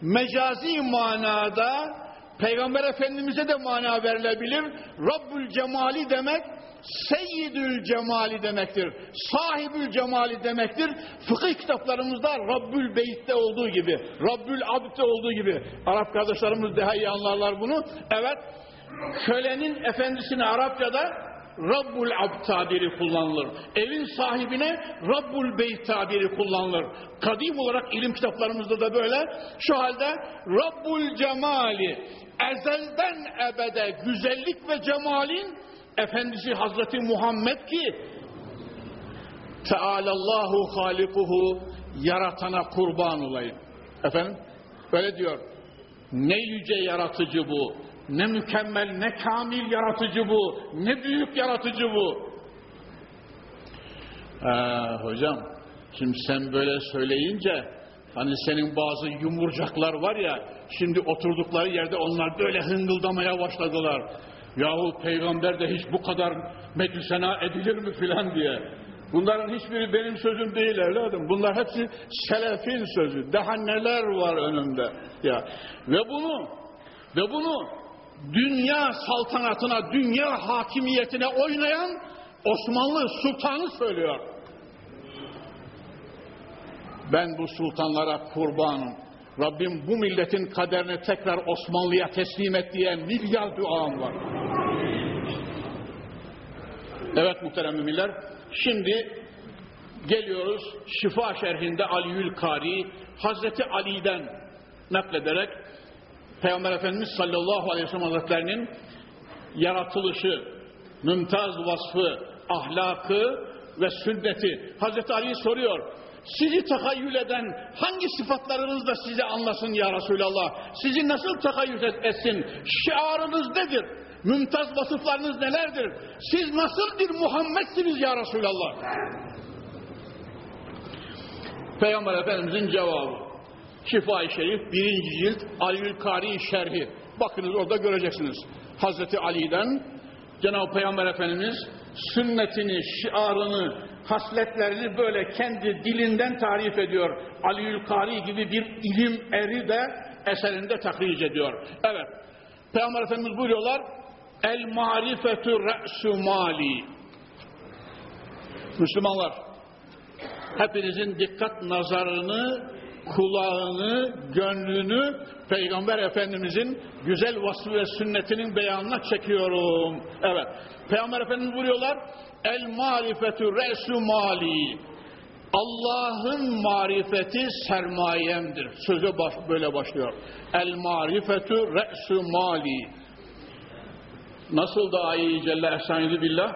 S1: mecazi manada Peygamber Efendimiz'e de mana verilebilir. Rabbül Cemali demek Seyyidül Cemali demektir. Sahibül Cemali demektir. Fıkıh kitaplarımızda Rabbül Beyt'te olduğu gibi, Rabbül Abd'te olduğu gibi. Arap kardeşlerimiz daha iyi anlarlar bunu. Evet, kölenin efendisine Arapçada Rabbul Abd tabiri kullanılır. Evin sahibine Rabbul Beyt tabiri kullanılır. Kadim olarak ilim kitaplarımızda da böyle. Şu halde Rabbul Cemali ezelden ebede güzellik ve cemalin efendisi Hazreti Muhammed ki Tealallahu halikuhu yaratana kurban olayım. Efendim böyle diyor. Ne yüce yaratıcı bu. Ne mükemmel, ne kamil yaratıcı bu. Ne büyük yaratıcı bu. Ee, hocam, şimdi sen böyle söyleyince hani senin bazı yumurcaklar var ya şimdi oturdukları yerde onlar böyle hıngıldamaya başladılar. Yahu peygamber de hiç bu kadar medüsena edilir mi filan diye. Bunların hiçbiri benim sözüm değil evladım. Bunlar hepsi selefin sözü. Daha neler var önümde. Ya. Ve bunu ve bunu dünya saltanatına, dünya hakimiyetine oynayan Osmanlı sultanı söylüyor. Ben bu sultanlara kurbanım. Rabbim bu milletin kaderini tekrar Osmanlı'ya teslim et diye milyar duam var. Evet muhterem müminler, şimdi geliyoruz Şifa şerhinde Aliül Kari, Hazreti Ali'den naklederek Peygamber Efendimiz sallallahu aleyhi ve sellem hazretlerinin yaratılışı, mümtaz vasfı, ahlakı ve sünneti. Hazreti Ali soruyor, sizi takayyül eden hangi sıfatlarınız da size anlasın ya Resulallah? Sizi nasıl takayyül etsin? Şiarınız nedir? Mümtaz vasıflarınız nelerdir? Siz nasıl bir Muhammedsiniz ya Resulallah? Peygamber Efendimizin cevabı. Şifa-i Şerif birinci cilt Aliül Kari şerhi. Bakınız orada göreceksiniz. Hazreti Ali'den Cenab-ı Peygamber Efendimiz sünnetini, şiarını, hasletlerini böyle kendi dilinden tarif ediyor. Aliül Kari gibi bir ilim eri de eserinde takric ediyor. Evet. Peygamber Efendimiz buyuruyorlar El marifetü re'su mali Müslümanlar hepinizin dikkat nazarını kulağını, gönlünü Peygamber Efendimizin güzel vasfı ve sünnetinin beyanına çekiyorum. Evet. Peygamber Efendimiz buyuruyorlar El marifetü re'su mali Allah'ın marifeti sermayemdir. Sözü baş, böyle başlıyor. El marifetü re'su mali Nasıl da ayet-i celle ehsanidi billah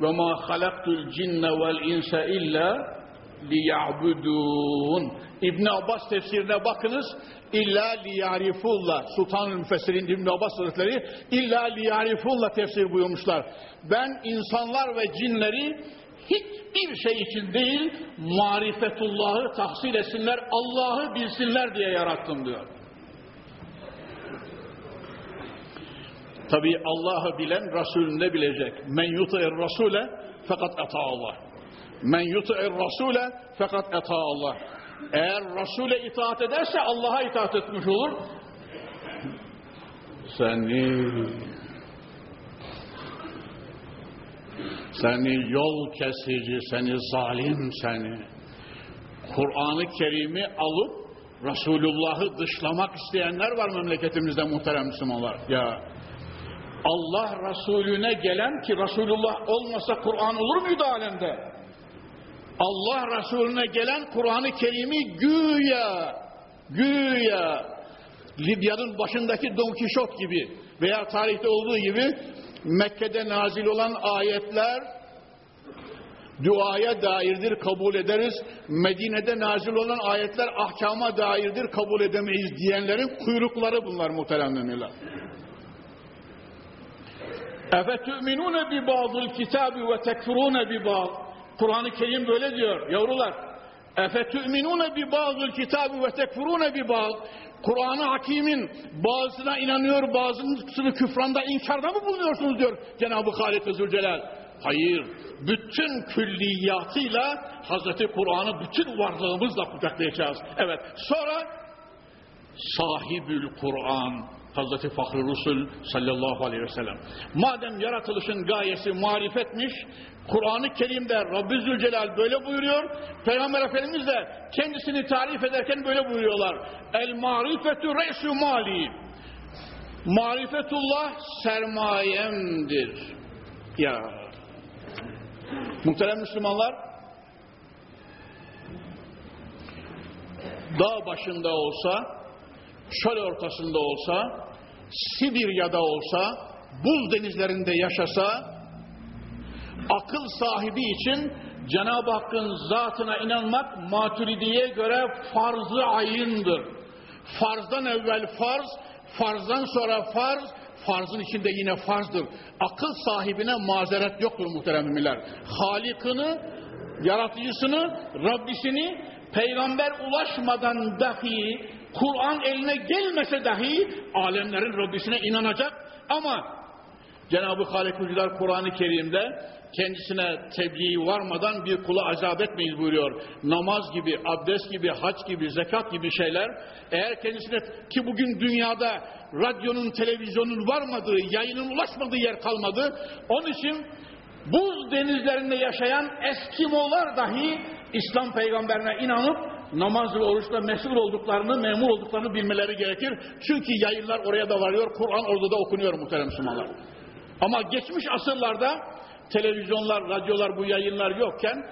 S1: ve ma halaktul cinne vel insa illa liya'budun. İbn Abbas tefsirine bakınız. İlla liyarifullah. Sultanül Müfessirin İbn Abbas Hazretleri illa liyarifullah tefsir buyurmuşlar. Ben insanlar ve cinleri hiçbir şey için değil marifetullahı tahsil etsinler, Allah'ı bilsinler diye yarattım diyor. Tabi Allah'ı bilen Resulünü de bilecek. Men yuta'ir Rasule fakat ata Allah. Men yuta'ir Rasule fakat ata Allah. Eğer Resul'e itaat ederse Allah'a itaat etmiş olur. Seni Seni yol kesici, seni zalim seni. Kur'an-ı Kerim'i alıp Resulullah'ı dışlamak isteyenler var memleketimizde muhterem Müslümanlar. Ya Allah Resulüne gelen ki Resulullah olmasa Kur'an olur muydu alemde? Allah Resulüne gelen Kur'an-ı Kerim'i güya, güya Libya'nın başındaki Don Kişot gibi veya tarihte olduğu gibi Mekke'de nazil olan ayetler duaya dairdir kabul ederiz. Medine'de nazil olan ayetler ahkama dairdir kabul edemeyiz diyenlerin kuyrukları bunlar muhterem müminler. Efetü'minûne bi ba'dil kitabi ve tekfurûne bi ba'd. Kur'an-ı Kerim böyle diyor yavrular. Kitabi ve tekfurûne bi ba'd. Kur'an-ı Hakim'in bazısına inanıyor, bazısını küfranda, inkarda mı bulunuyorsunuz diyor Cenab-ı Halik Zülcelal. Hayır, bütün külliyatıyla Hazreti Kur'an'ı bütün varlığımızla kucaklayacağız. Evet, sonra sahibül Kur'an, Hazreti Fahri Rusul sallallahu aleyhi ve sellem. Madem yaratılışın gayesi marifetmiş, Kur'an-ı Kerim'de Rabbi Zülcelal böyle buyuruyor, Peygamber Efendimiz de kendisini tarif ederken böyle buyuruyorlar. El marifetü re'sü mali. Marifetullah sermayemdir. Ya Muhterem Müslümanlar, dağ başında olsa, çöl ortasında olsa, Sibirya'da olsa, buz denizlerinde yaşasa, akıl sahibi için Cenab-ı Hakk'ın zatına inanmak maturidiye göre farz-ı ayındır. Farzdan evvel farz, farzdan sonra farz, farzın içinde yine farzdır. Akıl sahibine mazeret yoktur muhterem müminler. Halikini, yaratıcısını, Rabbisini peygamber ulaşmadan dahi, Kur'an eline gelmese dahi alemlerin Rabbisine inanacak ama Cenab-ı Halik Kur'an-ı Kerim'de kendisine tebliği varmadan bir kula azap etmeyiz buyuruyor. Namaz gibi, abdest gibi, hac gibi, zekat gibi şeyler eğer kendisine ki bugün dünyada radyonun, televizyonun varmadığı, yayının ulaşmadığı yer kalmadı. Onun için buz denizlerinde yaşayan Eskimolar dahi İslam peygamberine inanıp namaz ve oruçla mesul olduklarını, memur olduklarını bilmeleri gerekir. Çünkü yayınlar oraya da varıyor, Kur'an orada da okunuyor muhterem Müslümanlar. Ama geçmiş asırlarda televizyonlar, radyolar, bu yayınlar yokken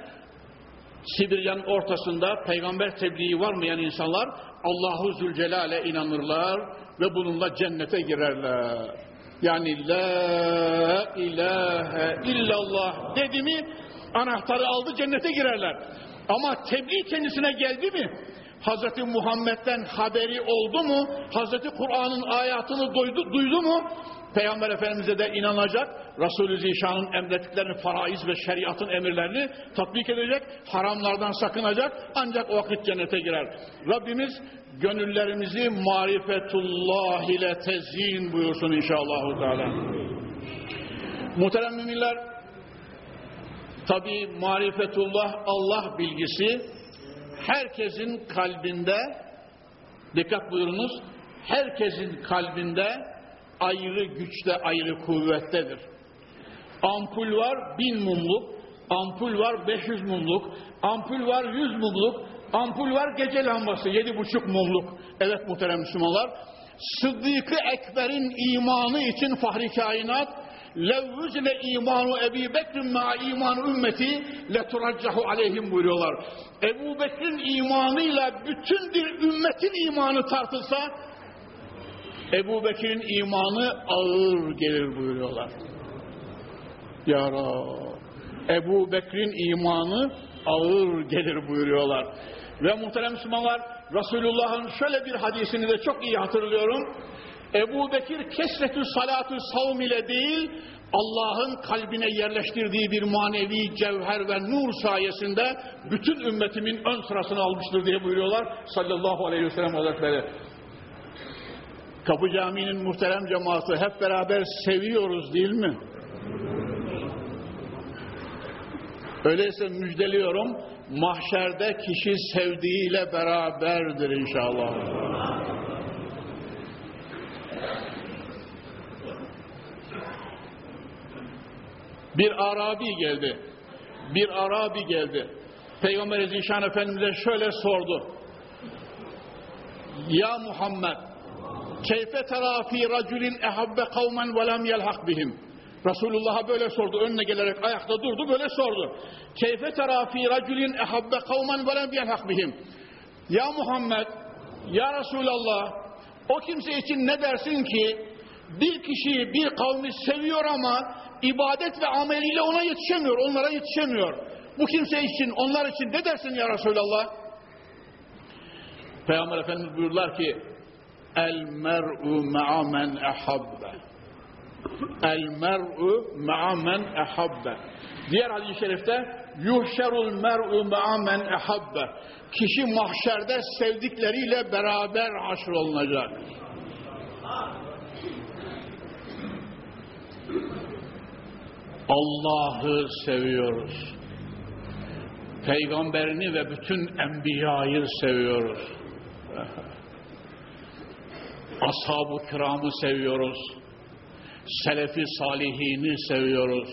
S1: Sibirya'nın ortasında peygamber tebliği varmayan insanlar Allahu Zülcelal'e inanırlar ve bununla cennete girerler. Yani la ilahe illallah dedi mi anahtarı aldı cennete girerler. Ama tebliğ kendisine geldi mi? Hazreti Muhammed'den haberi oldu mu? Hazreti Kur'an'ın ayatını duydu, duydu mu? Peygamber Efendimiz'e de inanacak, Resulü Zişan'ın emrettiklerini, faraiz ve şeriatın emirlerini tatbik edecek, haramlardan sakınacak, ancak o vakit cennete girer. Rabbimiz gönüllerimizi marifetullah ile tezyin buyursun inşallah. Muhterem müminler, tabi marifetullah Allah bilgisi herkesin kalbinde, dikkat buyurunuz, herkesin kalbinde ayrı güçte, ayrı kuvvettedir. Ampul var bin mumluk, ampul var 500 mumluk, ampul var 100 mumluk, ampul var gece lambası yedi buçuk mumluk. Evet muhterem Müslümanlar, Sıddık-ı Ekber'in imanı için fahri kainat, levvüzle imanu Ebi Bekir'in ma imanu ümmeti leturaccahu aleyhim buyuruyorlar. Ebu Bekir'in imanıyla bütün bir ümmetin imanı tartılsa Ebu Bekir'in imanı ağır gelir buyuruyorlar. Ya. Ebu Bekir'in imanı ağır gelir buyuruyorlar. Ve muhterem Müslümanlar Resulullah'ın şöyle bir hadisini de çok iyi hatırlıyorum. Ebu Bekir kesretü salatü savm ile değil Allah'ın kalbine yerleştirdiği bir manevi cevher ve nur sayesinde bütün ümmetimin ön sırasını almıştır diye buyuruyorlar sallallahu aleyhi ve sellem hazretleri. Kapı Camii'nin muhterem cemaati hep beraber seviyoruz değil mi? Öyleyse müjdeliyorum, mahşerde kişi sevdiğiyle beraberdir inşallah. Bir Arabi geldi. Bir Arabi geldi. Peygamber Zişan Efendimiz'e şöyle sordu. Ya Muhammed keyfe tera fi raculin ehabbe kavmen ve lem yelhak bihim. Resulullah'a böyle sordu. Önüne gelerek ayakta durdu. Böyle sordu. Keyfe tera fi raculin ehabbe kavmen ve lem yelhak bihim. Ya Muhammed, ya Resulallah, o kimse için ne dersin ki bir kişiyi, bir kavmi seviyor ama ibadet ve ameliyle ona yetişemiyor, onlara yetişemiyor. Bu kimse için, onlar için ne dersin ya Resulallah? Peygamber Efendimiz buyurdular ki Ma'a men ehabbe El mer'u ma'a men ehabbe Diğer hadis-i şerifte yuhşerul mer'u ma'a men ehabbe Kişi mahşerde sevdikleriyle beraber haşrolunacak. Allah'ı seviyoruz. Peygamberini ve bütün enbiyayı seviyoruz. Ashab-ı kiramı seviyoruz. Selefi salihini seviyoruz.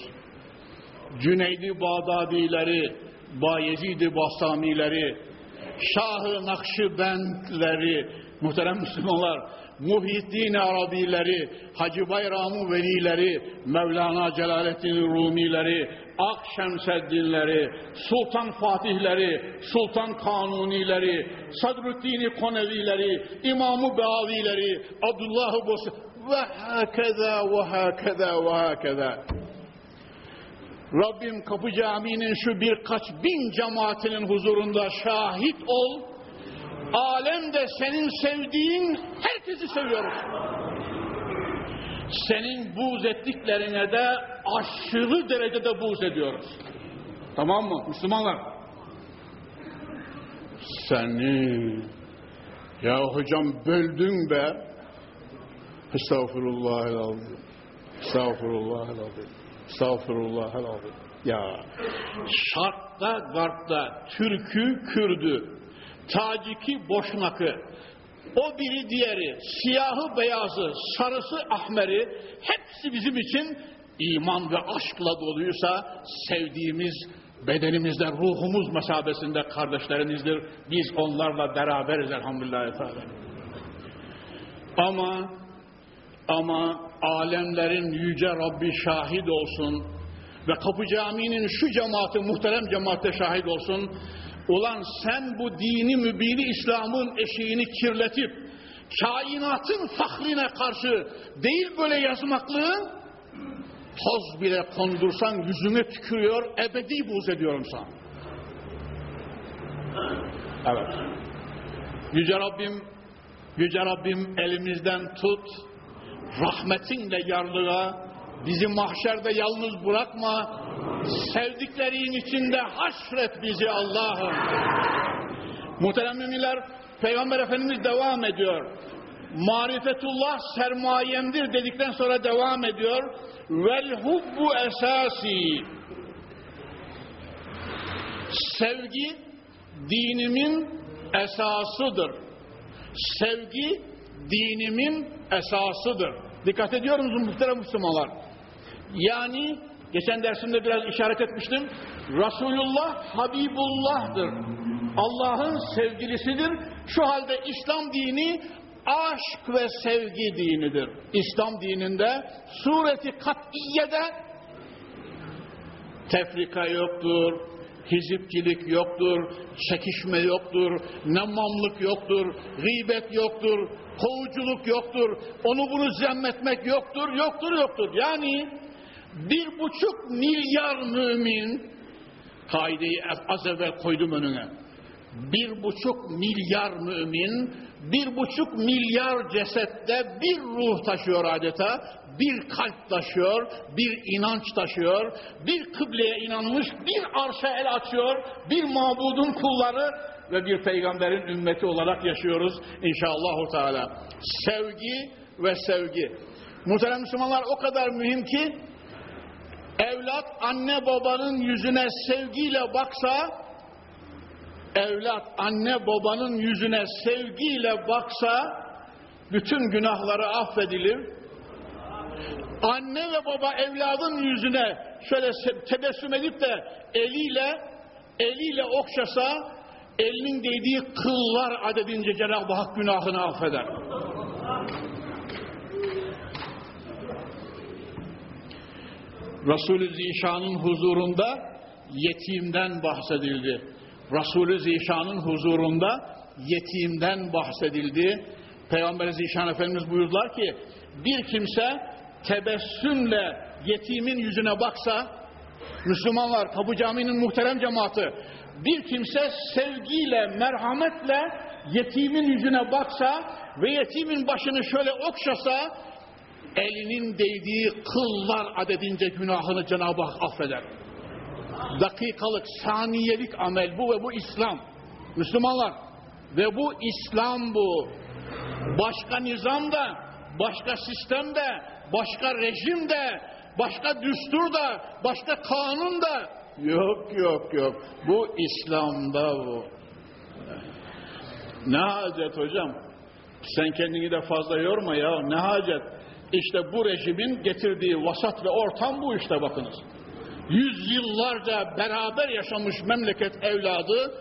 S1: Cüneydi Bağdadileri, Bayezid-i Bastamileri, Şah-ı Nakşibendleri, muhterem Müslümanlar, Muhyiddin Arabileri, Hacı Bayram Velileri, Mevlana Celaleddin Rumileri, Akşemseddinleri, Sultan Fatihleri, Sultan Kanunileri, Sadrüddin Konevileri, İmam-ı Beavileri, Abdullah-ı Bosu ve hakeza ve hakeza ve hakeza. Rabbim Kapı Camii'nin şu birkaç bin cemaatinin huzurunda şahit ol. Alemde senin sevdiğin herkesi seviyoruz. Senin buğz ettiklerine de aşırı derecede buğz ediyoruz. Tamam mı Müslümanlar? Seni ya hocam böldün be. Estağfurullahirrahmanirrahim. Estağfurullahirrahmanirrahim. Estağfurullahirrahmanirrahim. Ya şarkta, garpta, Türkü, Kürdü, Taciki, Boşnakı, o biri diğeri, siyahı, beyazı, sarısı, ahmeri, hepsi bizim için iman ve aşkla doluysa sevdiğimiz bedenimizde, ruhumuz mesabesinde kardeşlerimizdir. Biz onlarla beraberiz elhamdülillah. Teala. Ama ama alemlerin yüce Rabbi şahit olsun ve Kapı Camii'nin şu cemaati, muhterem cemaatte şahit olsun. Ulan sen bu dini mübini İslam'ın eşiğini kirletip kainatın fahrine karşı değil böyle yazmaklığın toz bile kondursan yüzüne tükürüyor, ebedi buğz ediyorum sana. Evet. Yüce Rabbim, Yüce Rabbim elimizden tut, rahmetinle yarlığa, bizi mahşerde yalnız bırakma, sevdiklerin içinde haşret bizi Allah'ım. Muhterem müminler, Peygamber Efendimiz devam ediyor. Marifetullah sermayemdir dedikten sonra devam ediyor. Vel hubbu esasi. Sevgi dinimin esasıdır. Sevgi dinimin esasıdır. Dikkat ediyor musunuz muhterem Müslümanlar? Yani geçen dersimde biraz işaret etmiştim. Resulullah Habibullah'dır. Allah'ın sevgilisidir. Şu halde İslam dini aşk ve sevgi dinidir. İslam dininde sureti kat'iyede tefrika yoktur, hizipçilik yoktur, çekişme yoktur, nemamlık yoktur, gıybet yoktur, kovuculuk yoktur, onu bunu zemmetmek yoktur, yoktur, yoktur. Yani bir buçuk milyar mümin, kaideyi az evvel koydum önüne, bir buçuk milyar mümin, bir buçuk milyar cesette bir ruh taşıyor adeta, bir kalp taşıyor, bir inanç taşıyor, bir kıbleye inanmış, bir arşa el açıyor, bir mabudun kulları ve bir peygamberin ümmeti olarak yaşıyoruz inşallah Teala. Sevgi ve sevgi. Muhterem Müslümanlar o kadar mühim ki evlat anne babanın yüzüne sevgiyle baksa evlat anne babanın yüzüne sevgiyle baksa bütün günahları affedilir. Anne ve baba evladın yüzüne şöyle tebessüm edip de eliyle eliyle okşasa elinin değdiği kıllar adedince Cenab-ı Hak günahını affeder. Resulü Zişan'ın huzurunda yetimden bahsedildi. Resulü Zişan'ın huzurunda yetimden bahsedildi. Peygamber Zişan Efendimiz buyurdular ki bir kimse tebessümle yetimin yüzüne baksa Müslümanlar Kapı Camii'nin muhterem cemaati bir kimse sevgiyle, merhametle yetimin yüzüne baksa ve yetimin başını şöyle okşasa elinin değdiği kıllar adedince günahını Cenab-ı Hak affeder. Dakikalık, saniyelik amel bu ve bu İslam. Müslümanlar ve bu İslam bu. Başka nizamda, başka sistemde, başka rejimde, başka düsturda, başka kanunda yok yok yok. Bu İslam'da bu. Ne hacet hocam? Sen kendini de fazla yorma ya. Ne hacet? İşte bu rejimin getirdiği vasat ve ortam bu işte bakınız. Yüzyıllarca beraber yaşamış memleket evladı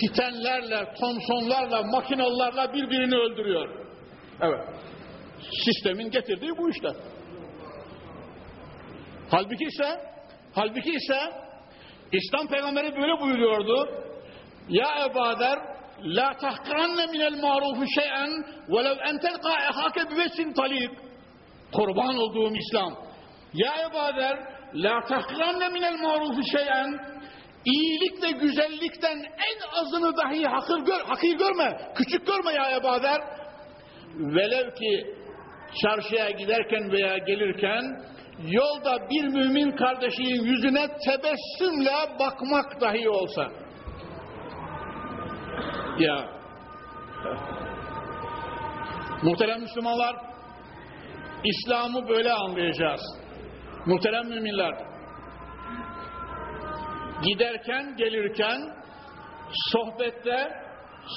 S1: sitenlerle, Thompsonlarla, makinalarla birbirini öldürüyor. Evet. Sistemin getirdiği bu işte. Halbuki ise halbuki ise İslam peygamberi böyle buyuruyordu. Ya Ebader la tahkiranne minel marufu şey'en velev en telqa ehake bivesin talik. Kurban olduğum İslam. Ya Ebader la tahkiranne minel marufu şey'en İyilik ve güzellikten en azını dahi hakir, gör, hakir görme, küçük görme ya Ebader. Velev ki çarşıya giderken veya gelirken yolda bir mümin kardeşinin yüzüne tebessümle bakmak dahi olsa. Ya muhterem Müslümanlar İslam'ı böyle anlayacağız. Muhterem müminler giderken gelirken sohbette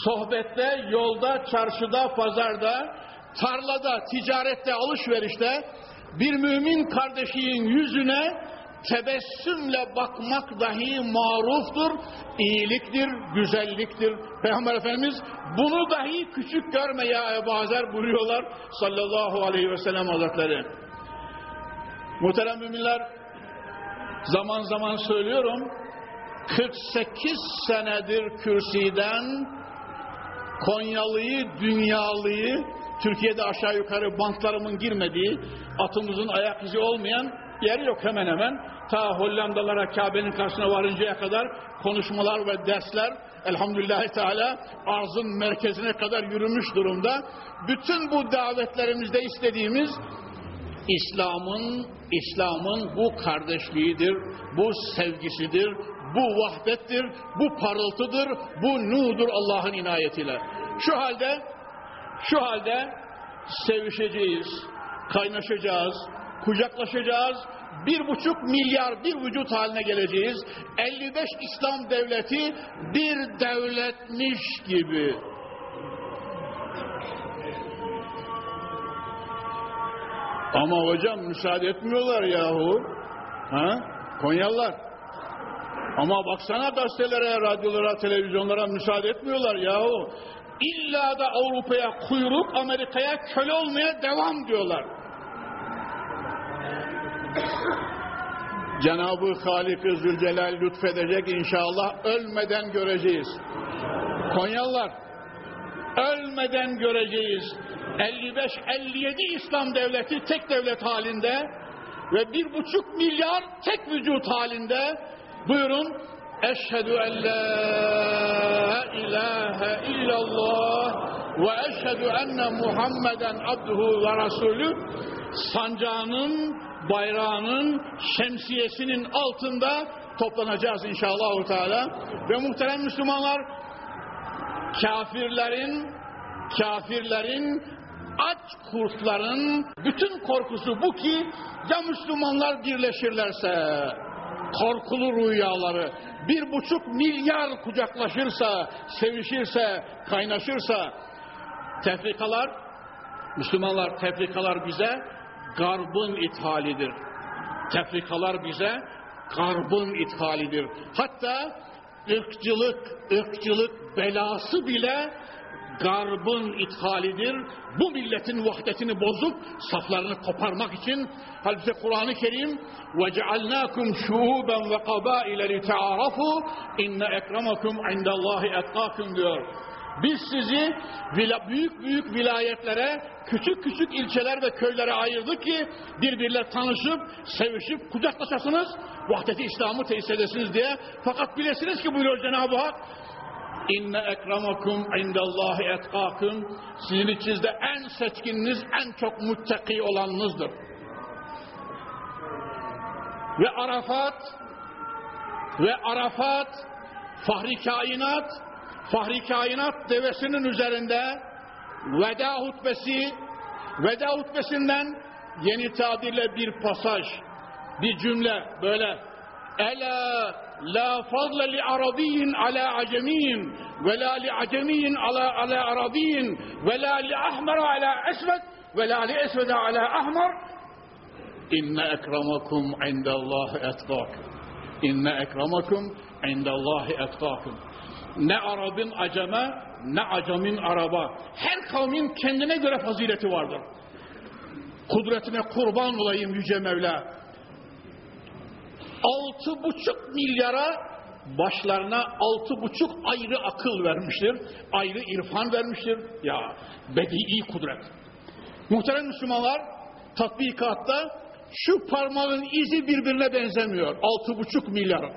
S1: sohbette yolda çarşıda pazarda tarlada ticarette alışverişte bir mümin kardeşinin yüzüne tebessümle bakmak dahi maruftur, iyiliktir, güzelliktir. Peygamber Efendimiz bunu dahi küçük görme ya Ebu Azer buyuruyorlar sallallahu aleyhi ve sellem hazretleri. Muhterem müminler zaman zaman söylüyorum 48 senedir kürsiden Konyalıyı, dünyalıyı, Türkiye'de aşağı yukarı banklarımın girmediği, atımızın ayak izi olmayan yer yok hemen hemen. Ta Hollandalara Kabe'nin karşısına varıncaya kadar konuşmalar ve dersler elhamdülillahi teala arzın merkezine kadar yürümüş durumda. Bütün bu davetlerimizde istediğimiz İslam'ın İslam'ın bu kardeşliğidir, bu sevgisidir, bu vahdettir, bu parıltıdır, bu nudur Allah'ın inayetiyle. Şu halde, şu halde sevişeceğiz, kaynaşacağız, kucaklaşacağız, bir buçuk milyar bir vücut haline geleceğiz. 55 İslam devleti bir devletmiş gibi. Ama hocam müsaade etmiyorlar yahu. Ha? Konyalılar. Ama baksana gazetelere, radyolara, televizyonlara müsaade etmiyorlar yahu. İlla da Avrupa'ya kuyruk, Amerika'ya köle olmaya devam diyorlar. Cenab-ı Halik-i Zülcelal lütfedecek inşallah ölmeden göreceğiz. Konyalılar ölmeden göreceğiz. 55-57 İslam devleti tek devlet halinde ve bir buçuk milyar tek vücut halinde buyurun Eşhedü en la ilahe illallah ve eşhedü enne Muhammeden abduhu ve rasulü sancağının, bayrağının, şemsiyesinin altında toplanacağız inşallah Teala. Ve muhterem Müslümanlar kafirlerin kafirlerin aç kurtların bütün korkusu bu ki ya Müslümanlar birleşirlerse korkulu rüyaları bir buçuk milyar kucaklaşırsa, sevişirse, kaynaşırsa tefrikalar, Müslümanlar tefrikalar bize garbın ithalidir. Tefrikalar bize garbın ithalidir. Hatta ırkçılık, ırkçılık belası bile garbın ithalidir. Bu milletin vahdetini bozup saflarını koparmak için halbuki Kur'an-ı Kerim ve cealnakum şuuben ve kabaile li ta'arafu inne ekremakum indallahi diyor. Biz sizi büyük büyük vilayetlere, küçük küçük ilçeler ve köylere ayırdık ki birbirler tanışıp, sevişip, kucaklaşasınız, vahdeti İslam'ı tesis edesiniz diye. Fakat bilesiniz ki buyuruyor Cenab-ı Hak, İnne ekramakum indallahi etkakum sizin içinizde en seçkininiz, en çok muttaki olanınızdır. Ve Arafat ve Arafat Fahri Kainat Fahri Kainat devesinin üzerinde veda hutbesi veda hutbesinden yeni tabirle bir pasaj bir cümle böyle. Ela la fadla li arabiyyin ala acemiyin ve la li acemiyin ala ala arabiyyin ve la li ahmar ala esved ve la li esved ala ahmar inne ekramakum indallahi etkakum inne ekramakum indallahi etkakum ne Arap'ın aceme ne acemin araba her kavmin kendine göre fazileti vardır kudretine kurban olayım yüce Mevla altı buçuk milyara başlarına altı buçuk ayrı akıl vermiştir. Ayrı irfan vermiştir. Ya bedii kudret. Muhterem Müslümanlar tatbikatta şu parmağın izi birbirine benzemiyor. Altı buçuk milyar.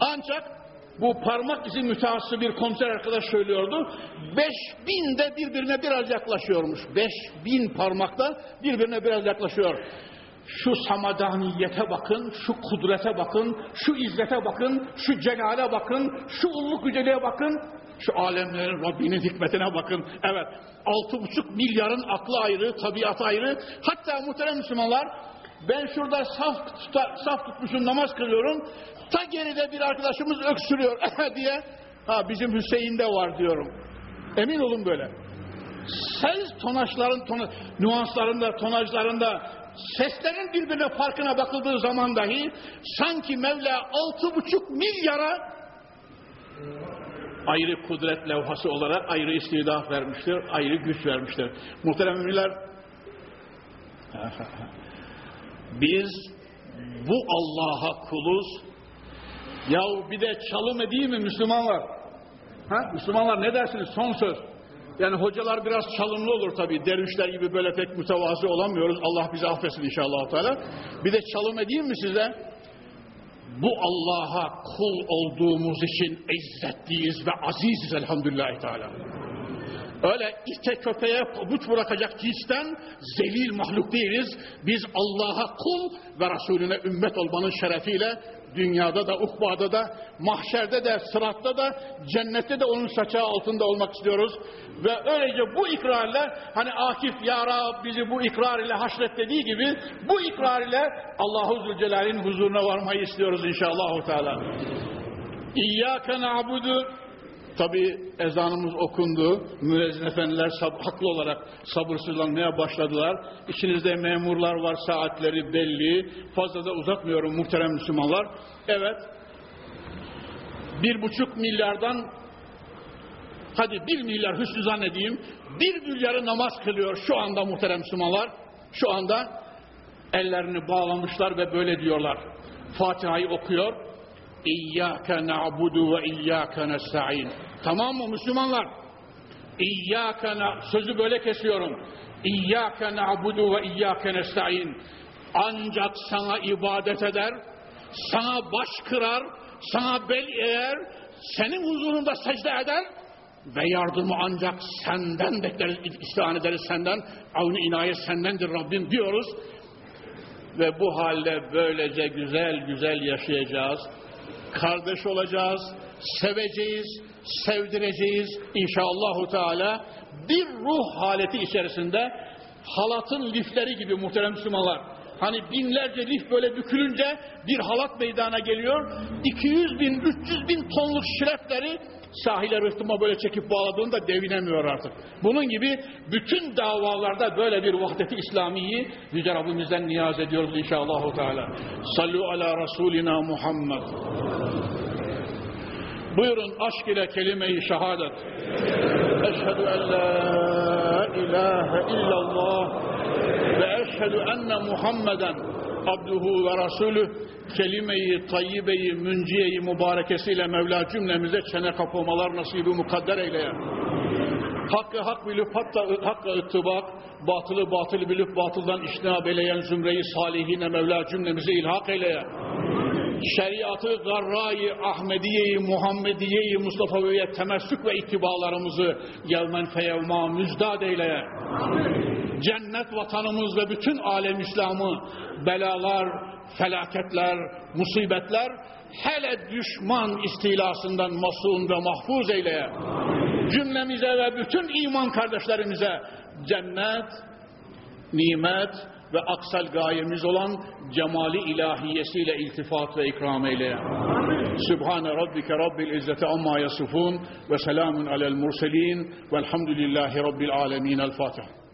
S1: Ancak bu parmak izi mütehassı bir komiser arkadaş söylüyordu. Beş bin de birbirine biraz yaklaşıyormuş. Beş bin parmakta birbirine biraz yaklaşıyor şu samadaniyete bakın, şu kudrete bakın, şu izzete bakın, şu celale bakın, şu ulluk yüceliğe bakın, şu alemlerin Rabbinin hikmetine bakın. Evet, altı buçuk milyarın aklı ayrı, tabiatı ayrı. Hatta muhterem Müslümanlar, ben şurada saf, tuta, saf tutmuşum, namaz kılıyorum. Ta geride bir arkadaşımız öksürüyor diye, ha bizim Hüseyin de var diyorum. Emin olun böyle. Ses tonaşların, tona, nüanslarında, tonajlarında, seslerin birbirine farkına bakıldığı zaman dahi sanki Mevla altı buçuk milyara ayrı kudret levhası olarak ayrı istidah vermiştir, ayrı güç vermiştir. Muhterem müminler biz bu Allah'a kuluz. Yahu bir de çalım edeyim mi Müslümanlar? Ha? Müslümanlar ne dersiniz? Son söz. Yani hocalar biraz çalımlı olur tabii. Dervişler gibi böyle pek mütevazı olamıyoruz. Allah bizi affetsin inşallah. Teala. Bir de çalım edeyim mi size? Bu Allah'a kul olduğumuz için izzetliyiz ve aziziz elhamdülillahi teala. Öyle ite köpeğe pabuç bırakacak cinsten zelil mahluk değiliz. Biz Allah'a kul ve Resulüne ümmet olmanın şerefiyle dünyada da, ukbada da, mahşerde de, sıratta da, cennette de onun saçağı altında olmak istiyoruz. Ve öylece bu ikrarla hani Akif Ya Rab bizi bu ikrar ile haşret dediği gibi bu ikrar ile Allahu Zülcelal'in huzuruna varmayı istiyoruz inşallah. İyyâke na'budu Tabi ezanımız okundu. Müezzin efendiler haklı olarak sabırsızlanmaya başladılar. İçinizde memurlar var, saatleri belli. Fazla da uzatmıyorum muhterem Müslümanlar. Evet, bir buçuk milyardan hadi bir milyar hüsnü zannedeyim, bir milyarı namaz kılıyor şu anda muhterem Müslümanlar. Şu anda ellerini bağlamışlar ve böyle diyorlar. Fatiha'yı okuyor. İyyâke na'budu ve iyyâke nesta'in. Tamam mı Müslümanlar? İyyâke sözü böyle kesiyorum. İyyâke na'budu ve iyyâke nesta'in. Ancak sana ibadet eder, sana baş kırar, sana bel eğer, senin huzurunda secde eder ve yardımı ancak senden bekleriz, istihan ederiz senden, avni inayet sendendir Rabbim diyoruz. Ve bu halde böylece güzel güzel yaşayacağız. Kardeş olacağız, seveceğiz, sevdireceğiz inşallahü teala. Bir ruh haleti içerisinde halatın lifleri gibi muhterem Müslümanlar. Hani binlerce lif böyle bükülünce bir halat meydana geliyor. 200 bin, 300 bin tonluk şirepleri Sahile rıhtıma böyle çekip bağladığında devinemiyor artık. Bunun gibi bütün davalarda böyle bir vahdet-i İslamiyi Yüce Rabbimizden niyaz ediyoruz inşallah. Teala. Sallu ala Resulina Muhammed. Buyurun aşk ile kelime-i şehadet. Eşhedü en la ilahe illallah ve eşhedü enne Muhammeden abduhu ve rasulü kelime-i tayyibe-i münciye-i mübarekesiyle Mevla cümlemize çene kapamalar nasibi mukadder eyleye. Hakkı hak bilip hatta hakka ıttibak, batılı batıl bilip batıldan iştinab eyleyen zümreyi salihine Mevla cümlemize ilhak eyleye şeriatı garra-i Ahmediye-i Muhammediye-i Mustafa'ya temessük ve ittibalarımızı yevmen feyevma müzdad eyleye. Cennet vatanımız ve bütün alem İslam'ı belalar, felaketler, musibetler hele düşman istilasından masum ve mahfuz eyleye. Cümlemize ve bütün iman kardeşlerimize cennet, nimet ve aksal gayemiz olan cemali ilahiyesiyle iltifat ve ikram eyle. Sübhane Rabbike Rabbil İzzeti amma yasifun ve selamun alel murselin velhamdülillahi Rabbil alemin. El Fatiha.